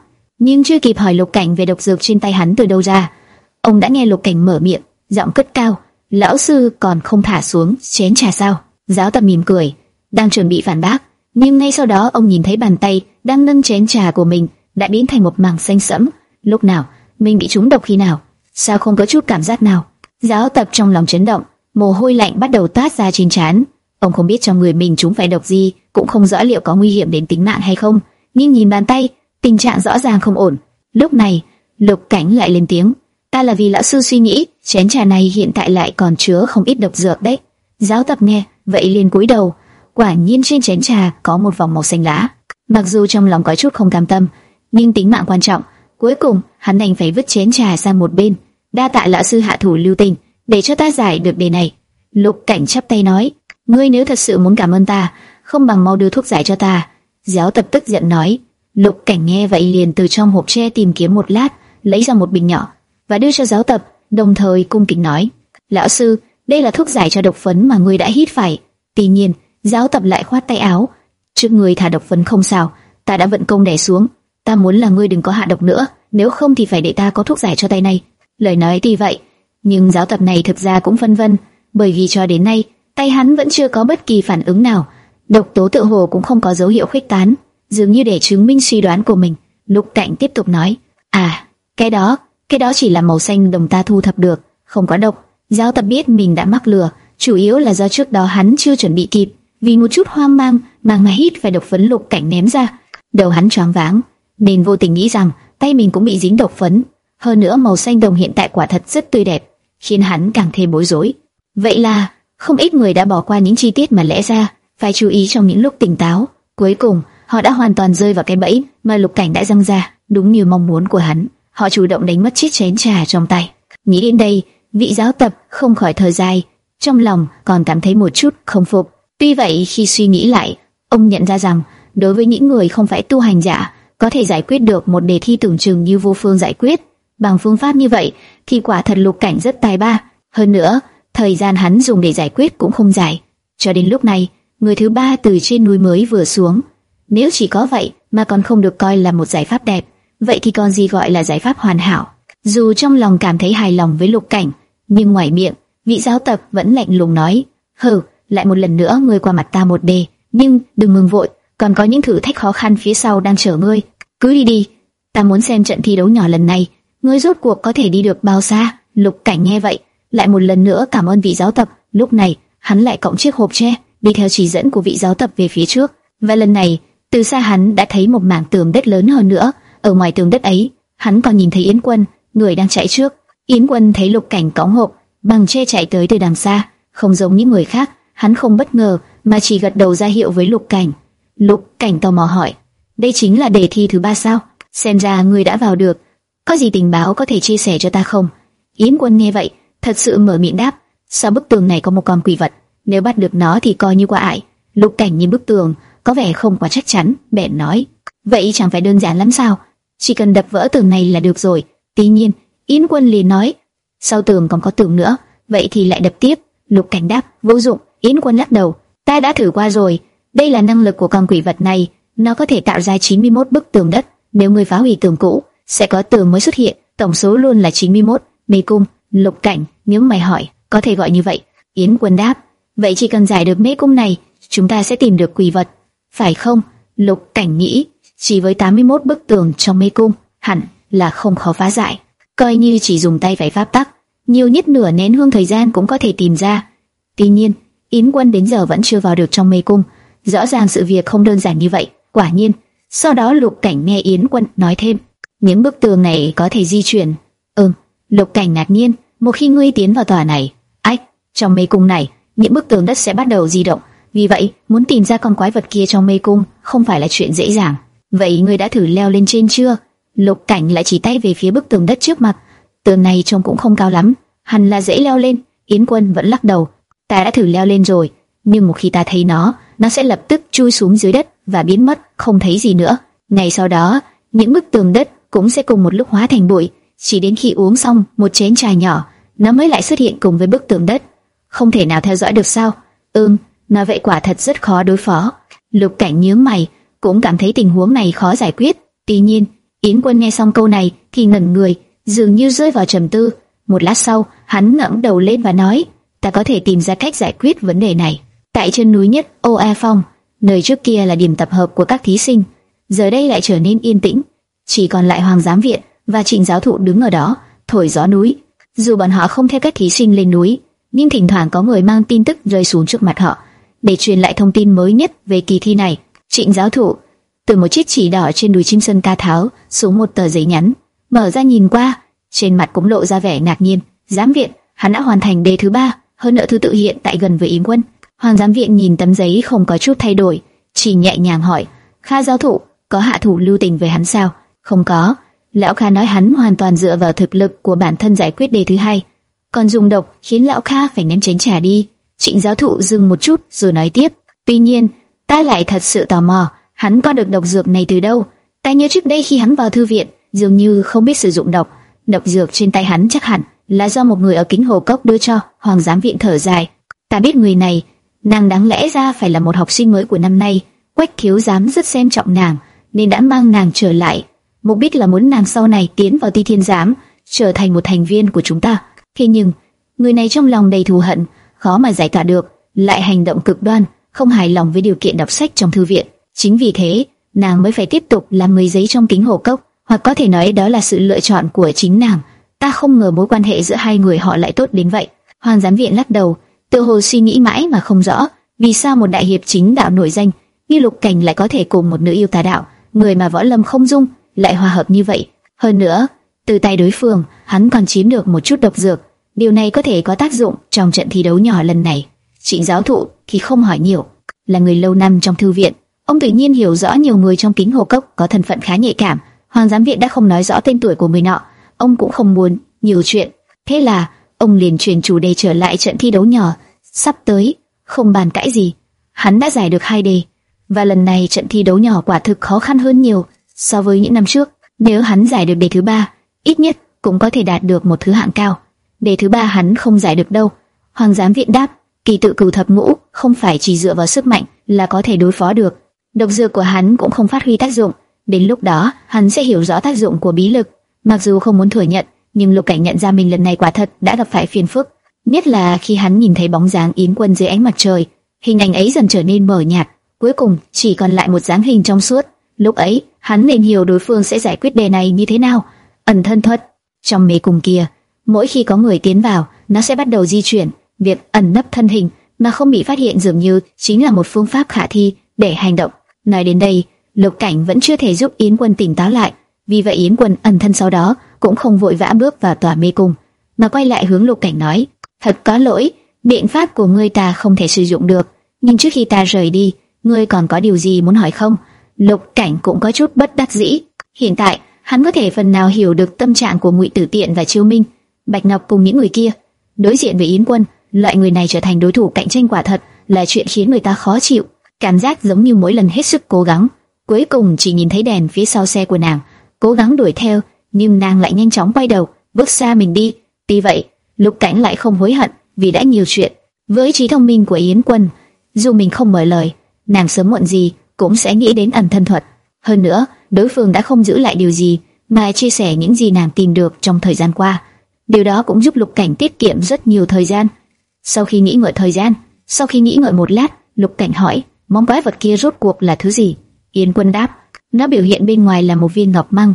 nhưng chưa kịp hỏi Lục Cảnh về độc dược trên tay hắn từ đâu ra, ông đã nghe Lục Cảnh mở miệng, giọng cất cao, "Lão sư còn không thả xuống chén trà sao?" Giáo tập mỉm cười, đang chuẩn bị phản bác, nhưng ngay sau đó ông nhìn thấy bàn tay đang nâng chén trà của mình đã biến thành một mảng xanh sẫm. Lúc nào mình bị trúng độc khi nào? Sao không có chút cảm giác nào? Giáo tập trong lòng chấn động, mồ hôi lạnh bắt đầu toát ra trên trán. Ông không biết trong người mình chúng phải độc gì, cũng không rõ liệu có nguy hiểm đến tính mạng hay không. Nhưng nhìn bàn tay, tình trạng rõ ràng không ổn. Lúc này, Lục Cảnh lại lên tiếng: "Ta là vì lão sư suy nghĩ, chén trà này hiện tại lại còn chứa không ít độc dược đấy." Giáo tập nghe, vậy liền cúi đầu, quả nhiên trên chén trà có một vòng màu xanh lá. Mặc dù trong lòng có chút không cam tâm, nhưng tính mạng quan trọng, cuối cùng hắn đành phải vứt chén trà sang một bên. Đa tạ lão sư hạ thủ lưu tình, để cho ta giải được đề này. Lục Cảnh chắp tay nói, ngươi nếu thật sự muốn cảm ơn ta, không bằng mau đưa thuốc giải cho ta. Giáo tập tức giận nói. Lục Cảnh nghe vậy liền từ trong hộp tre tìm kiếm một lát, lấy ra một bình nhỏ và đưa cho giáo tập, đồng thời cung kính nói: "Lão sư, đây là thuốc giải cho độc phấn mà ngươi đã hít phải." Tuy nhiên, giáo tập lại khoát tay áo, "Trước người thả độc phấn không sao, ta đã vận công đè xuống, ta muốn là ngươi đừng có hạ độc nữa, nếu không thì phải để ta có thuốc giải cho tay này." Lời nói thì vậy, nhưng giáo tập này thực ra cũng phân vân, bởi vì cho đến nay, tay hắn vẫn chưa có bất kỳ phản ứng nào, độc tố tự hồ cũng không có dấu hiệu khuếch tán, dường như để chứng minh suy đoán của mình. Lục Cảnh tiếp tục nói, "À, cái đó, cái đó chỉ là màu xanh đồng ta thu thập được, không có độc. Giáo tập biết mình đã mắc lừa, chủ yếu là do trước đó hắn chưa chuẩn bị kịp, vì một chút hoang mang mà mà hít phải độc phấn lục cảnh ném ra. Đầu hắn choáng váng, nên vô tình nghĩ rằng tay mình cũng bị dính độc phấn. Hơn nữa màu xanh đồng hiện tại quả thật rất tươi đẹp, khiến hắn càng thêm bối rối. Vậy là không ít người đã bỏ qua những chi tiết mà lẽ ra phải chú ý trong những lúc tỉnh táo. Cuối cùng, họ đã hoàn toàn rơi vào cái bẫy mà Lục Cảnh đã răng ra, đúng như mong muốn của hắn. Họ chủ động đánh mất chiếc chén trà trong tay. Nghĩ đến đây, vị giáo tập không khỏi thở dài, trong lòng còn cảm thấy một chút không phục. Tuy vậy, khi suy nghĩ lại, ông nhận ra rằng đối với những người không phải tu hành giả, có thể giải quyết được một đề thi tưởng chừng như vô phương giải quyết bằng phương pháp như vậy, thì quả thật Lục Cảnh rất tài ba. Hơn nữa, thời gian hắn dùng để giải quyết cũng không dài. Cho đến lúc này, người thứ ba từ trên núi mới vừa xuống. Nếu chỉ có vậy mà còn không được coi là một giải pháp đẹp, vậy thì còn gì gọi là giải pháp hoàn hảo? Dù trong lòng cảm thấy hài lòng với lục cảnh, nhưng ngoài miệng, vị giáo tập vẫn lạnh lùng nói: "Hừ, lại một lần nữa ngươi qua mặt ta một đề, nhưng đừng mừng vội, còn có những thử thách khó khăn phía sau đang chờ ngươi. Cứ đi đi, ta muốn xem trận thi đấu nhỏ lần này, ngươi rốt cuộc có thể đi được bao xa?" Lục Cảnh nghe vậy, lại một lần nữa cảm ơn vị giáo tập. Lúc này, hắn lại cộng chiếc hộp tre, đi theo chỉ dẫn của vị giáo tập về phía trước. Và lần này, từ xa hắn đã thấy một mảng tường đất lớn hơn nữa. Ở ngoài tường đất ấy, hắn còn nhìn thấy Yến Quân, người đang chạy trước. Yến Quân thấy Lục Cảnh cõng hộp, bằng che chạy tới từ đằng xa, không giống những người khác, hắn không bất ngờ mà chỉ gật đầu ra hiệu với Lục Cảnh. Lục Cảnh tò mò hỏi: "Đây chính là đề thi thứ ba sao? Xem ra người đã vào được, có gì tình báo có thể chia sẻ cho ta không?" Yến Quân nghe vậy, thật sự mở miệng đáp: "Sau bức tường này có một con quỷ vật, nếu bắt được nó thì coi như qua ải." Lục Cảnh nhìn bức tường, có vẻ không quá chắc chắn, bèn nói: "Vậy chẳng phải đơn giản lắm sao? Chỉ cần đập vỡ tường này là được rồi." Tuy nhiên, Yến Quân liền nói: "Sau tường còn có tường nữa, vậy thì lại đập tiếp." Lục Cảnh đáp: "Vô dụng." Yến Quân lắc đầu: "Ta đã thử qua rồi, đây là năng lực của con quỷ vật này, nó có thể tạo ra 91 bức tường đất, nếu người phá hủy tường cũ, sẽ có tường mới xuất hiện, tổng số luôn là 91." Mê cung, Lục Cảnh, nếu mày hỏi, có thể gọi như vậy. Yến Quân đáp: "Vậy chỉ cần giải được mê cung này, chúng ta sẽ tìm được quỷ vật." Phải không? Lục Cảnh nghĩ, chỉ với 81 bức tường trong mê cung, hẳn là không khó phá giải. Coi như chỉ dùng tay phải pháp tắc, nhiều nhất nửa nén hương thời gian cũng có thể tìm ra. Tuy nhiên, Yến Quân đến giờ vẫn chưa vào được trong mê cung, rõ ràng sự việc không đơn giản như vậy. Quả nhiên, sau đó Lục Cảnh nghe Yến Quân nói thêm, những bức tường này có thể di chuyển. Ừm, Lục Cảnh ngạc nhiên, một khi ngươi tiến vào tòa này, ách, trong mê cung này, những bức tường đất sẽ bắt đầu di động. Vì vậy, muốn tìm ra con quái vật kia trong mê cung không phải là chuyện dễ dàng. Vậy ngươi đã thử leo lên trên chưa? Lục Cảnh lại chỉ tay về phía bức tường đất trước mặt. Tường này trông cũng không cao lắm, hẳn là dễ leo lên. Yến Quân vẫn lắc đầu. Ta đã thử leo lên rồi, nhưng một khi ta thấy nó, nó sẽ lập tức chui xuống dưới đất và biến mất, không thấy gì nữa. Ngày sau đó, những bức tường đất cũng sẽ cùng một lúc hóa thành bụi. Chỉ đến khi uống xong một chén trà nhỏ, nó mới lại xuất hiện cùng với bức tường đất. Không thể nào theo dõi được sao? Ừm, nói vậy quả thật rất khó đối phó. Lục Cảnh nhớ mày, cũng cảm thấy tình huống này khó giải quyết. Tuy nhiên, Yến Quân nghe xong câu này thì ngẩn người, dường như rơi vào trầm tư. Một lát sau, hắn ngẩng đầu lên và nói: "Ta có thể tìm ra cách giải quyết vấn đề này." Tại chân núi nhất Ô A Phong, nơi trước kia là điểm tập hợp của các thí sinh, giờ đây lại trở nên yên tĩnh, chỉ còn lại Hoàng giám viện và Trịnh giáo thụ đứng ở đó, thổi gió núi. Dù bọn họ không theo các thí sinh lên núi, nhưng thỉnh thoảng có người mang tin tức rơi xuống trước mặt họ để truyền lại thông tin mới nhất về kỳ thi này. Trịnh giáo thụ từ một chiếc chỉ đỏ trên đùi chim sơn ca tháo xuống một tờ giấy nhắn, mở ra nhìn qua, trên mặt cũng lộ ra vẻ ngạc nhiên. Giám viện, hắn đã hoàn thành đề thứ ba, hơn nữa thứ tự hiện tại gần với Yến Quân. Hoàng giám viện nhìn tấm giấy không có chút thay đổi, chỉ nhẹ nhàng hỏi: Kha giáo thụ có hạ thủ lưu tình về hắn sao? Không có. Lão Kha nói hắn hoàn toàn dựa vào thực lực của bản thân giải quyết đề thứ hai, còn dùng độc khiến lão Kha phải ném chén trà đi. Trịnh giáo thụ dừng một chút rồi nói tiếp: Tuy nhiên, ta lại thật sự tò mò, hắn có được độc dược này từ đâu? Ta nhớ trước đây khi hắn vào thư viện, dường như không biết sử dụng độc, độc dược trên tay hắn chắc hẳn là do một người ở kính hồ cốc đưa cho. Hoàng giám viện thở dài: Ta biết người này, nàng đáng lẽ ra phải là một học sinh mới của năm nay. Quách thiếu giám rất xem trọng nàng, nên đã mang nàng trở lại mục đích là muốn nàng sau này tiến vào Ti Thiên Giám, trở thành một thành viên của chúng ta. Thế nhưng, người này trong lòng đầy thù hận, khó mà giải tỏa được, lại hành động cực đoan, không hài lòng với điều kiện đọc sách trong thư viện. Chính vì thế, nàng mới phải tiếp tục làm người giấy trong kính hồ cốc, hoặc có thể nói đó là sự lựa chọn của chính nàng. ta không ngờ mối quan hệ giữa hai người họ lại tốt đến vậy. Hoàng giám viện lắc đầu, tự hồ suy nghĩ mãi mà không rõ, vì sao một đại hiệp chính đạo nổi danh như Lục Cảnh lại có thể cùng một nữ yêu tà đạo, người mà võ lâm không dung, lại hòa hợp như vậy. Hơn nữa, từ tay đối phương, hắn còn chiếm được một chút độc dược, điều này có thể có tác dụng trong trận thi đấu nhỏ lần này. Trịnh giáo thụ thì không hỏi nhiều, là người lâu năm trong thư viện, ông tự nhiên hiểu rõ nhiều người trong kính hồ cốc có thân phận khá nhạy cảm. Hoàng giám viện đã không nói rõ tên tuổi của người nọ, ông cũng không muốn nhiều chuyện, thế là ông liền chuyển chủ đề trở lại trận thi đấu nhỏ sắp tới, không bàn cãi gì. Hắn đã giải được hai đề, và lần này trận thi đấu nhỏ quả thực khó khăn hơn nhiều so với những năm trước. Nếu hắn giải được đề thứ ba, ít nhất cũng có thể đạt được một thứ hạng cao. Đề thứ ba hắn không giải được đâu. Hoàng giám viện đáp, kỳ tự cửu thập ngũ không phải chỉ dựa vào sức mạnh là có thể đối phó được. Độc dược của hắn cũng không phát huy tác dụng. Đến lúc đó, hắn sẽ hiểu rõ tác dụng của bí lực. Mặc dù không muốn thừa nhận, nhưng Lục Cảnh nhận ra mình lần này quả thật đã gặp phải phiền phức. Nhất là khi hắn nhìn thấy bóng dáng Yến Quân dưới ánh mặt trời, hình ảnh ấy dần trở nên mờ nhạt, cuối cùng chỉ còn lại một dáng hình trong suốt. Lúc ấy, hắn nên hiểu đối phương sẽ giải quyết đề này như thế nào. Ẩn thân thuật trong mê cung kia, mỗi khi có người tiến vào, nó sẽ bắt đầu di chuyển. Việc ẩn nấp thân hình mà không bị phát hiện dường như chính là một phương pháp khả thi để hành động. Nói đến đây, Lục Cảnh vẫn chưa thể giúp Yến Quân tỉnh táo lại, vì vậy Yến Quân ẩn thân sau đó cũng không vội vã bước vào tòa mê cung, mà quay lại hướng Lục Cảnh nói: "Thật có lỗi, biện pháp của ngươi ta không thể sử dụng được, nhưng trước khi ta rời đi, ngươi còn có điều gì muốn hỏi không?" Lục Cảnh cũng có chút bất đắc dĩ. Hiện tại, hắn có thể phần nào hiểu được tâm trạng của Ngụy Tử Tiện và Chiêu Minh, Bạch Ngọc cùng những người kia. Đối diện với Yến Quân, loại người này trở thành đối thủ cạnh tranh quả thật là chuyện khiến người ta khó chịu. Cảm giác giống như mỗi lần hết sức cố gắng, cuối cùng chỉ nhìn thấy đèn phía sau xe của nàng, cố gắng đuổi theo, nhưng nàng lại nhanh chóng quay đầu, bước xa mình đi. Tuy vậy, Lục Cảnh lại không hối hận vì đã nhiều chuyện. Với trí thông minh của Yến Quân, dù mình không mở lời, nàng sớm muộn gì cũng sẽ nghĩ đến ẩn thân thuật. Hơn nữa, đối phương đã không giữ lại điều gì, mà chia sẻ những gì nàng tìm được trong thời gian qua. Điều đó cũng giúp Lục Cảnh tiết kiệm rất nhiều thời gian. Sau khi nghĩ ngợi thời gian, sau khi nghĩ ngợi một lát, Lục Cảnh hỏi, món quái vật kia rốt cuộc là thứ gì? Yến Quân đáp, nó biểu hiện bên ngoài là một viên ngọc măng.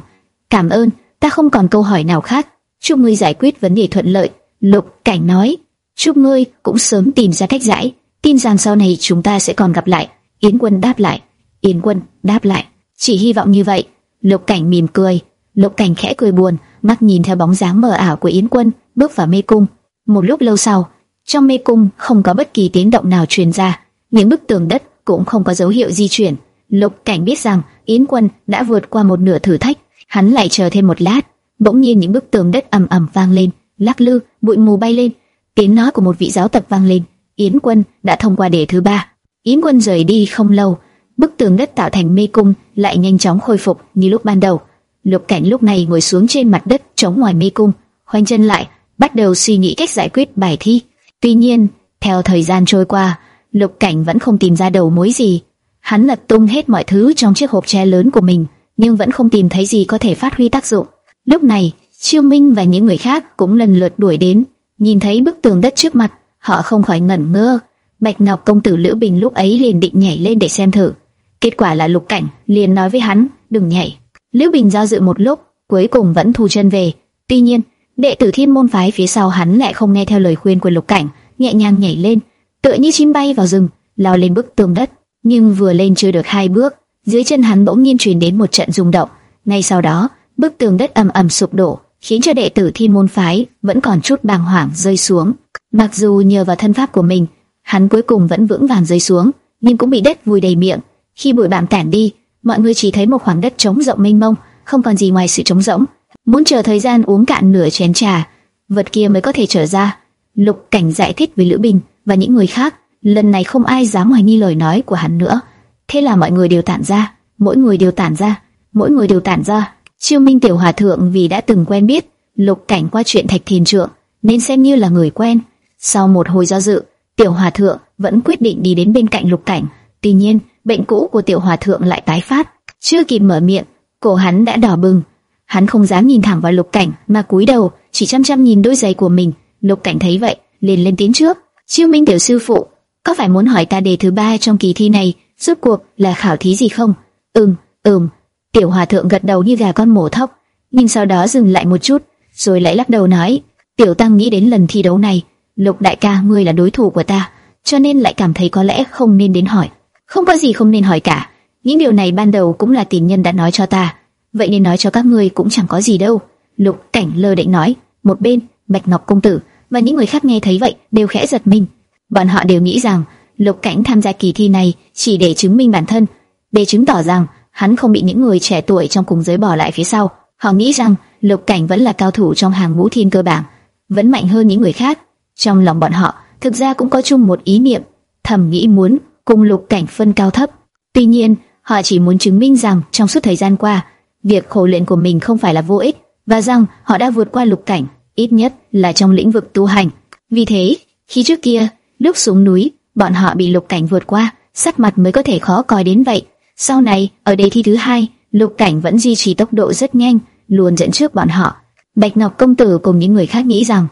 Cảm ơn, ta không còn câu hỏi nào khác. Chúc ngươi giải quyết vấn đề thuận lợi. Lục Cảnh nói, chúc ngươi cũng sớm tìm ra cách giải. Tin rằng sau này chúng ta sẽ còn gặp lại. Yến Quân đáp lại. Yến Quân đáp lại, chỉ hy vọng như vậy. Lục Cảnh mỉm cười, Lục Cảnh khẽ cười buồn, mắt nhìn theo bóng dáng mờ ảo của Yến Quân bước vào mê cung. Một lúc lâu sau, trong mê cung không có bất kỳ tiếng động nào truyền ra, những bức tường đất cũng không có dấu hiệu di chuyển. Lục Cảnh biết rằng Yến Quân đã vượt qua một nửa thử thách, hắn lại chờ thêm một lát. Bỗng nhiên những bức tường đất ầm ầm vang lên, lắc lư, bụi mù bay lên, tiếng nói của một vị giáo tập vang lên. Yến Quân đã thông qua đề thứ ba. Yến Quân rời đi không lâu, bức tường đất tạo thành mê cung lại nhanh chóng khôi phục như lúc ban đầu. Lục Cảnh lúc này ngồi xuống trên mặt đất chống ngoài mê cung, khoanh chân lại, bắt đầu suy nghĩ cách giải quyết bài thi. Tuy nhiên, theo thời gian trôi qua, Lục Cảnh vẫn không tìm ra đầu mối gì. Hắn lật tung hết mọi thứ trong chiếc hộp tre lớn của mình, nhưng vẫn không tìm thấy gì có thể phát huy tác dụng. Lúc này, Chiêu Minh và những người khác cũng lần lượt đuổi đến, nhìn thấy bức tường đất trước mặt, họ không khỏi ngẩn ngơ. Bạch Ngọc công tử Lữ Bình lúc ấy liền định nhảy lên để xem thử, Kết quả là Lục Cảnh liền nói với hắn, đừng nhảy. Liễu Bình do dự một lúc, cuối cùng vẫn thu chân về. Tuy nhiên, đệ tử Thiên môn phái phía sau hắn lại không nghe theo lời khuyên của Lục Cảnh, nhẹ nhàng nhảy lên, tựa như chim bay vào rừng, lao lên bức tường đất. Nhưng vừa lên chưa được hai bước, dưới chân hắn bỗng nhiên truyền đến một trận rung động. Ngay sau đó, bức tường đất ầm ầm sụp đổ, khiến cho đệ tử Thiên môn phái vẫn còn chút bàng hoàng rơi xuống. Mặc dù nhờ vào thân pháp của mình, hắn cuối cùng vẫn vững vàng rơi xuống, nhưng cũng bị đất vùi đầy miệng. Khi bụi bặm tản đi, mọi người chỉ thấy một khoảng đất trống rộng mênh mông, không còn gì ngoài sự trống rỗng. Muốn chờ thời gian uống cạn nửa chén trà, vật kia mới có thể trở ra. Lục Cảnh giải thích với Lữ Bình và những người khác, lần này không ai dám hoài nghi lời nói của hắn nữa. Thế là mọi người đều tản ra, mỗi người đều tản ra, mỗi người đều tản ra. Chiêu Minh tiểu hòa thượng vì đã từng quen biết Lục Cảnh qua chuyện Thạch Thiền Trượng, nên xem như là người quen. Sau một hồi do dự, tiểu hòa thượng vẫn quyết định đi đến bên cạnh Lục Cảnh. Tuy nhiên, bệnh cũ của tiểu hòa thượng lại tái phát. Chưa kịp mở miệng, cổ hắn đã đỏ bừng. Hắn không dám nhìn thẳng vào lục cảnh, mà cúi đầu, chỉ chăm chăm nhìn đôi giày của mình. Lục cảnh thấy vậy, liền lên tiếng trước. Chiêu Minh tiểu sư phụ, có phải muốn hỏi ta đề thứ ba trong kỳ thi này, rốt cuộc là khảo thí gì không? Ừm, ừm. Tiểu hòa thượng gật đầu như gà con mổ thóc, nhưng sau đó dừng lại một chút, rồi lại lắc đầu nói, tiểu tăng nghĩ đến lần thi đấu này, lục đại ca ngươi là đối thủ của ta, cho nên lại cảm thấy có lẽ không nên đến hỏi. Không có gì không nên hỏi cả, những điều này ban đầu cũng là tiền nhân đã nói cho ta, vậy nên nói cho các ngươi cũng chẳng có gì đâu. Lục cảnh lơ định nói, một bên, Bạch Ngọc Công Tử và những người khác nghe thấy vậy đều khẽ giật mình. Bọn họ đều nghĩ rằng Lục Cảnh tham gia kỳ thi này chỉ để chứng minh bản thân, để chứng tỏ rằng hắn không bị những người trẻ tuổi trong cùng giới bỏ lại phía sau. Họ nghĩ rằng Lục Cảnh vẫn là cao thủ trong hàng ngũ thiên cơ bảng, vẫn mạnh hơn những người khác. Trong lòng bọn họ, thực ra cũng có chung một ý niệm, thầm nghĩ muốn cùng Lục Cảnh phân cao thấp. Tuy nhiên, họ chỉ muốn chứng minh rằng trong suốt thời gian qua, việc khổ luyện của mình không phải là vô ích và rằng họ đã vượt qua Lục Cảnh, ít nhất là trong lĩnh vực tu hành. Vì thế, khi trước kia, lúc xuống núi, bọn họ bị Lục Cảnh vượt qua, sắc mặt mới có thể khó coi đến vậy. Sau này, ở đề thi thứ hai, Lục Cảnh vẫn duy trì tốc độ rất nhanh, luôn dẫn trước bọn họ. Bạch Ngọc công tử cùng những người khác nghĩ rằng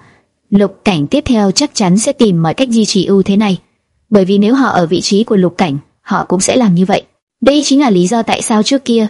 Lục Cảnh tiếp theo chắc chắn sẽ tìm mọi cách duy trì ưu thế này, bởi vì nếu họ ở vị trí của Lục Cảnh, họ cũng sẽ làm như vậy. Đây chính là lý do tại sao trước kia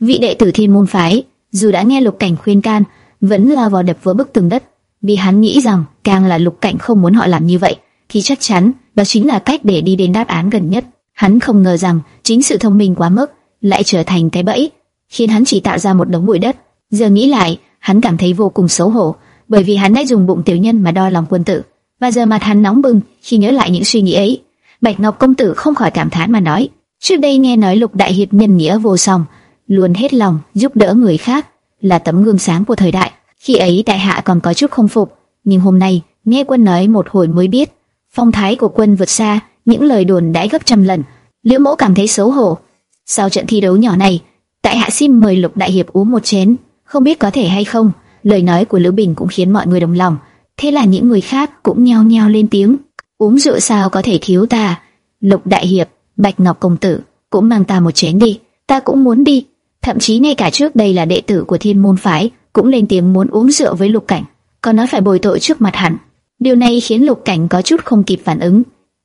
vị đệ tử Thiên môn phái, dù đã nghe Lục Cảnh khuyên can, vẫn lao vào đập vỡ bức tường đất, vì hắn nghĩ rằng càng là Lục Cảnh không muốn họ làm như vậy, thì chắc chắn đó chính là cách để đi đến đáp án gần nhất. Hắn không ngờ rằng chính sự thông minh quá mức lại trở thành cái bẫy, khiến hắn chỉ tạo ra một đống bụi đất. Giờ nghĩ lại, hắn cảm thấy vô cùng xấu hổ, bởi vì hắn đã dùng bụng tiểu nhân mà đo lòng quân tử, và giờ mặt hắn nóng bừng khi nhớ lại những suy nghĩ ấy. Bạch Ngọc công tử không khỏi cảm thán mà nói: trước đây nghe nói Lục đại hiệp nhân nghĩa vô song, luôn hết lòng giúp đỡ người khác, là tấm gương sáng của thời đại. Khi ấy đại hạ còn có chút không phục, nhưng hôm nay nghe quân nói một hồi mới biết, phong thái của quân vượt xa những lời đồn đãi gấp trăm lần. Liễu Mẫu cảm thấy xấu hổ. Sau trận thi đấu nhỏ này, tại hạ xin mời Lục đại hiệp uống một chén, không biết có thể hay không. Lời nói của Lữ Bình cũng khiến mọi người đồng lòng. Thế là những người khác cũng nhao nhao lên tiếng. Uống rượu sao có thể thiếu ta? Lục đại hiệp, Bạch Ngọc công tử, cũng mang ta một chén đi. Ta cũng muốn đi. Thậm chí ngay cả trước đây là đệ tử của Thiên môn phái, cũng lên tiếng muốn uống rượu với Lục Cảnh, còn nói phải bồi tội trước mặt hắn. Điều này khiến Lục Cảnh có chút không kịp phản ứng.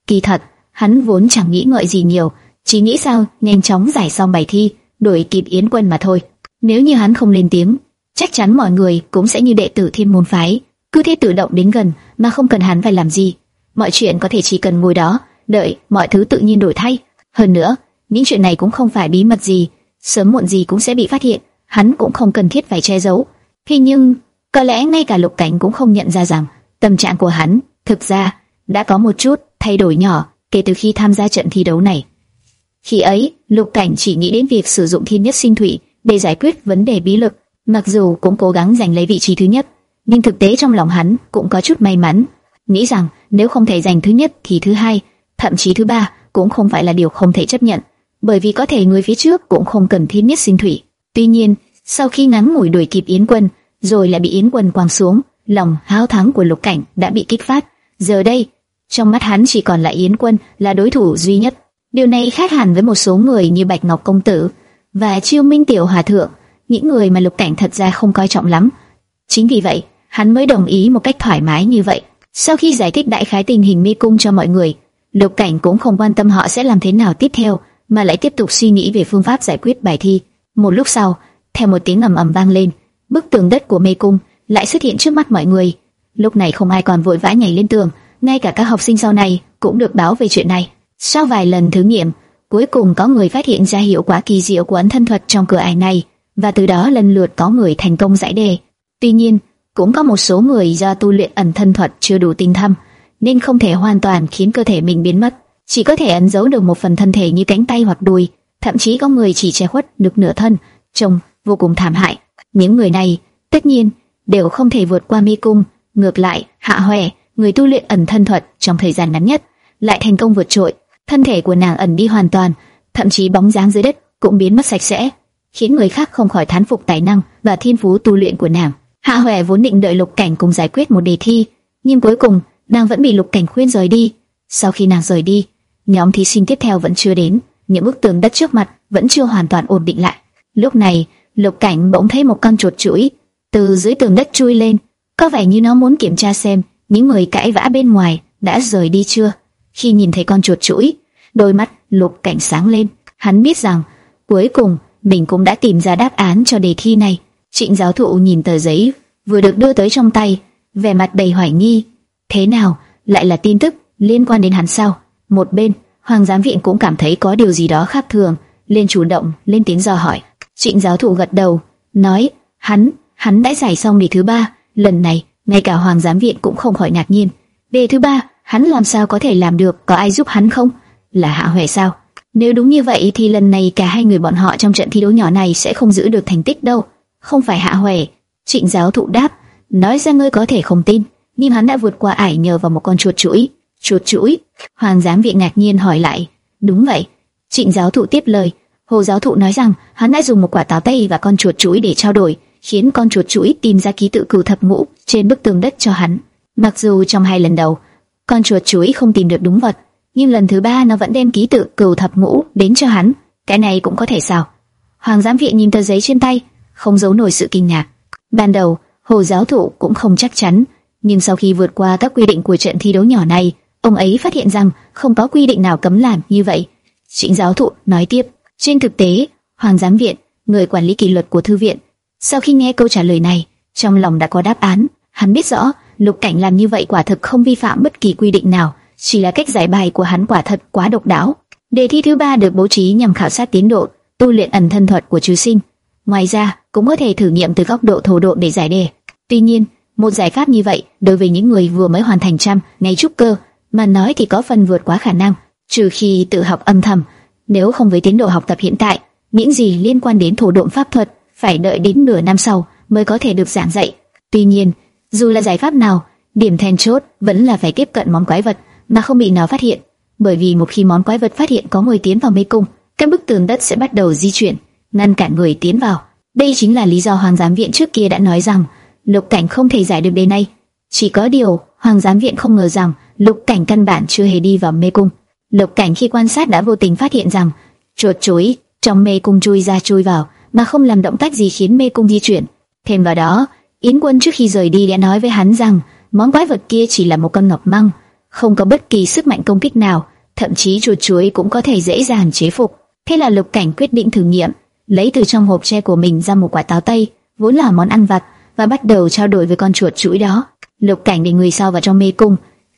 Kỳ thật, hắn vốn chẳng nghĩ ngợi gì nhiều, chỉ nghĩ sao nhanh chóng giải xong bài thi, đuổi kịp Yến Quân mà thôi. Nếu như hắn không lên tiếng, chắc chắn mọi người cũng sẽ như đệ tử Thiên môn phái, cứ thế tự động đến gần mà không cần hắn phải làm gì. Mọi chuyện có thể chỉ cần ngồi đó, đợi mọi thứ tự nhiên đổi thay. Hơn nữa, những chuyện này cũng không phải bí mật gì, sớm muộn gì cũng sẽ bị phát hiện, hắn cũng không cần thiết phải che giấu. Thế nhưng, có lẽ ngay cả Lục Cảnh cũng không nhận ra rằng tâm trạng của hắn thực ra đã có một chút thay đổi nhỏ kể từ khi tham gia trận thi đấu này. Khi ấy, Lục Cảnh chỉ nghĩ đến việc sử dụng thiên nhất sinh thủy để giải quyết vấn đề bí lực, mặc dù cũng cố gắng giành lấy vị trí thứ nhất, nhưng thực tế trong lòng hắn cũng có chút may mắn, nghĩ rằng nếu không thể giành thứ nhất thì thứ hai, thậm chí thứ ba cũng không phải là điều không thể chấp nhận, bởi vì có thể người phía trước cũng không cần thiên nhất sinh thủy. Tuy nhiên, sau khi ngắn ngủi đuổi kịp Yến Quân, rồi lại bị Yến Quân quăng xuống, lòng háo thắng của Lục Cảnh đã bị kích phát. Giờ đây, trong mắt hắn chỉ còn lại Yến Quân là đối thủ duy nhất. Điều này khác hẳn với một số người như Bạch Ngọc công tử và Chiêu Minh tiểu hòa thượng, những người mà Lục Cảnh thật ra không coi trọng lắm. Chính vì vậy, hắn mới đồng ý một cách thoải mái như vậy. Sau khi giải thích đại khái tình hình mê cung cho mọi người, Lục Cảnh cũng không quan tâm họ sẽ làm thế nào tiếp theo, mà lại tiếp tục suy nghĩ về phương pháp giải quyết bài thi. Một lúc sau, theo một tiếng ầm ầm vang lên, bức tường đất của mê cung lại xuất hiện trước mắt mọi người. Lúc này không ai còn vội vã nhảy lên tường, ngay cả các học sinh sau này cũng được báo về chuyện này. Sau vài lần thử nghiệm, cuối cùng có người phát hiện ra hiệu quả kỳ diệu của ấn thân thuật trong cửa ải này, và từ đó lần lượt có người thành công giải đề. Tuy nhiên, cũng có một số người do tu luyện ẩn thân thuật chưa đủ tinh thâm, nên không thể hoàn toàn khiến cơ thể mình biến mất, chỉ có thể ẩn giấu được một phần thân thể như cánh tay hoặc đùi, thậm chí có người chỉ che khuất được nửa thân, trông vô cùng thảm hại. Những người này, tất nhiên, đều không thể vượt qua mê cung. Ngược lại, Hạ Hoè, người tu luyện ẩn thân thuật trong thời gian ngắn nhất, lại thành công vượt trội. Thân thể của nàng ẩn đi hoàn toàn, thậm chí bóng dáng dưới đất cũng biến mất sạch sẽ, khiến người khác không khỏi thán phục tài năng và thiên phú tu luyện của nàng. Hạ Hoè vốn định đợi Lục Cảnh cùng giải quyết một đề thi, nhưng cuối cùng nàng vẫn bị Lục Cảnh khuyên rời đi. Sau khi nàng rời đi, nhóm thí sinh tiếp theo vẫn chưa đến, những bức tường đất trước mặt vẫn chưa hoàn toàn ổn định lại. Lúc này, Lục Cảnh bỗng thấy một con chuột chuỗi từ dưới tường đất chui lên, có vẻ như nó muốn kiểm tra xem những người cãi vã bên ngoài đã rời đi chưa. Khi nhìn thấy con chuột chuỗi, đôi mắt Lục Cảnh sáng lên, hắn biết rằng cuối cùng mình cũng đã tìm ra đáp án cho đề thi này. Trịnh giáo thụ nhìn tờ giấy vừa được đưa tới trong tay, vẻ mặt đầy hoài nghi. Thế nào, lại là tin tức liên quan đến hắn sao? Một bên, Hoàng giám viện cũng cảm thấy có điều gì đó khác thường, lên chủ động lên tiếng dò hỏi. Trịnh giáo thụ gật đầu, nói, hắn, hắn đã giải xong đề thứ ba, lần này ngay cả Hoàng giám viện cũng không khỏi ngạc nhiên. Đề thứ ba, hắn làm sao có thể làm được? Có ai giúp hắn không? Là Hạ Huệ sao? Nếu đúng như vậy thì lần này cả hai người bọn họ trong trận thi đấu nhỏ này sẽ không giữ được thành tích đâu. Không phải Hạ Huệ. Trịnh giáo thụ đáp, nói ra ngươi có thể không tin, nhưng hắn đã vượt qua ải nhờ vào một con chuột chuỗi. Chuột chuỗi? Hoàng giám viện ngạc nhiên hỏi lại. Đúng vậy. Trịnh giáo thụ tiếp lời. Hồ giáo thụ nói rằng hắn đã dùng một quả táo tây và con chuột chuỗi để trao đổi, khiến con chuột chuỗi tìm ra ký tự cửu thập ngũ trên bức tường đất cho hắn. Mặc dù trong hai lần đầu, con chuột chuỗi không tìm được đúng vật, nhưng lần thứ ba nó vẫn đem ký tự cửu thập ngũ đến cho hắn. Cái này cũng có thể sao? Hoàng giám viện nhìn tờ giấy trên tay, không giấu nổi sự kinh ngạc. Ban đầu, Hồ giáo thụ cũng không chắc chắn, nhưng sau khi vượt qua các quy định của trận thi đấu nhỏ này, ông ấy phát hiện rằng không có quy định nào cấm làm như vậy. Trịnh giáo thụ nói tiếp, trên thực tế, Hoàng giám viện, người quản lý kỷ luật của thư viện, sau khi nghe câu trả lời này, trong lòng đã có đáp án. Hắn biết rõ, Lục Cảnh làm như vậy quả thực không vi phạm bất kỳ quy định nào, chỉ là cách giải bài của hắn quả thật quá độc đáo. Đề thi thứ ba được bố trí nhằm khảo sát tiến độ tu luyện ẩn thân thuật của trừ sinh. Ngoài ra, cũng có thể thử nghiệm từ góc độ thổ độ để giải đề. Tuy nhiên, một giải pháp như vậy đối với những người vừa mới hoàn thành trăm ngày trúc cơ mà nói thì có phần vượt quá khả năng, trừ khi tự học âm thầm. Nếu không với tiến độ học tập hiện tại, những gì liên quan đến thổ độn pháp thuật phải đợi đến nửa năm sau mới có thể được giảng dạy. Tuy nhiên, dù là giải pháp nào, điểm then chốt vẫn là phải tiếp cận món quái vật mà không bị nó phát hiện, bởi vì một khi món quái vật phát hiện có người tiến vào mê cung, các bức tường đất sẽ bắt đầu di chuyển, ngăn cản người tiến vào. Đây chính là lý do Hoàng giám viện trước kia đã nói rằng Lục Cảnh không thể giải được đề này. Chỉ có điều, Hoàng giám viện không ngờ rằng Lục Cảnh căn bản chưa hề đi vào mê cung. Lục Cảnh khi quan sát đã vô tình phát hiện rằng chuột chuối trong mê cung chui ra chui vào, mà không làm động tác gì khiến mê cung di chuyển. Thêm vào đó, Yến Quân trước khi rời đi đã nói với hắn rằng món quái vật kia chỉ là một con ngọc măng, không có bất kỳ sức mạnh công kích nào, thậm chí chuột chuối cũng có thể dễ dàng chế phục. Thế là Lục Cảnh quyết định thử nghiệm, lấy từ trong hộp tre của mình ra một quả táo tây, vốn là món ăn vặt, và bắt đầu trao đổi với con chuột chuỗi đó. Lục Cảnh để người sau vào trong mê cung,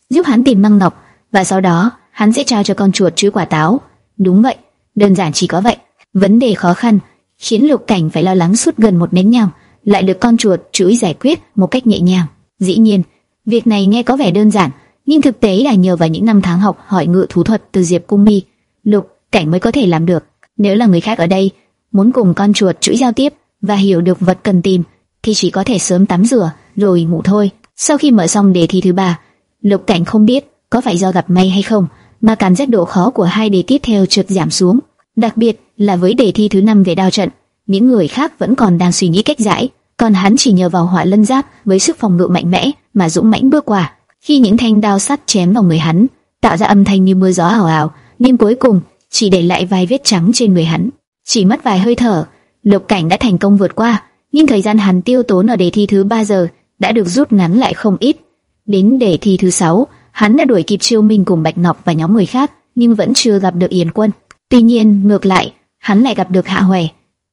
giúp hắn tìm măng ngọc, và sau đó hắn sẽ trao cho con chuột chuỗi quả táo. Đúng vậy, đơn giản chỉ có vậy. Vấn đề khó khăn khiến Lục Cảnh phải lo lắng suốt gần một nén nhang, lại được con chuột chuỗi giải quyết một cách nhẹ nhàng. Dĩ nhiên, việc này nghe có vẻ đơn giản, nhưng thực tế là nhờ vào những năm tháng học hỏi ngựa thú thuật từ Diệp Cung Mi, Lục Cảnh mới có thể làm được. Nếu là người khác ở đây, muốn cùng con chuột chuỗi giao tiếp và hiểu được vật cần tìm, thì chỉ có thể sớm tắm rửa rồi ngủ thôi. Sau khi mở xong đề thi thứ ba, Lục Cảnh không biết có phải do gặp may hay không, mà cảm giác độ khó của hai đề tiếp theo trượt giảm xuống. Đặc biệt là với đề thi thứ năm về đao trận, những người khác vẫn còn đang suy nghĩ cách giải, còn hắn chỉ nhờ vào hỏa lân giáp với sức phòng ngự mạnh mẽ mà dũng mãnh bước qua. Khi những thanh đao sắt chém vào người hắn, tạo ra âm thanh như mưa gió ảo ảo, nhưng cuối cùng chỉ để lại vài vết trắng trên người hắn. Chỉ mất vài hơi thở, Lục Cảnh đã thành công vượt qua, nhưng thời gian hắn tiêu tốn ở đề thi thứ ba giờ đã được rút ngắn lại không ít. Đến đề thi thứ sáu, hắn đã đuổi kịp Chiêu Minh cùng Bạch Ngọc và nhóm người khác, nhưng vẫn chưa gặp được Yến Quân. Tuy nhiên, ngược lại, hắn lại gặp được Hạ Hoè.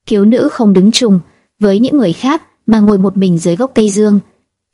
Thiếu nữ không đứng chung với những người khác mà ngồi một mình dưới gốc cây dương.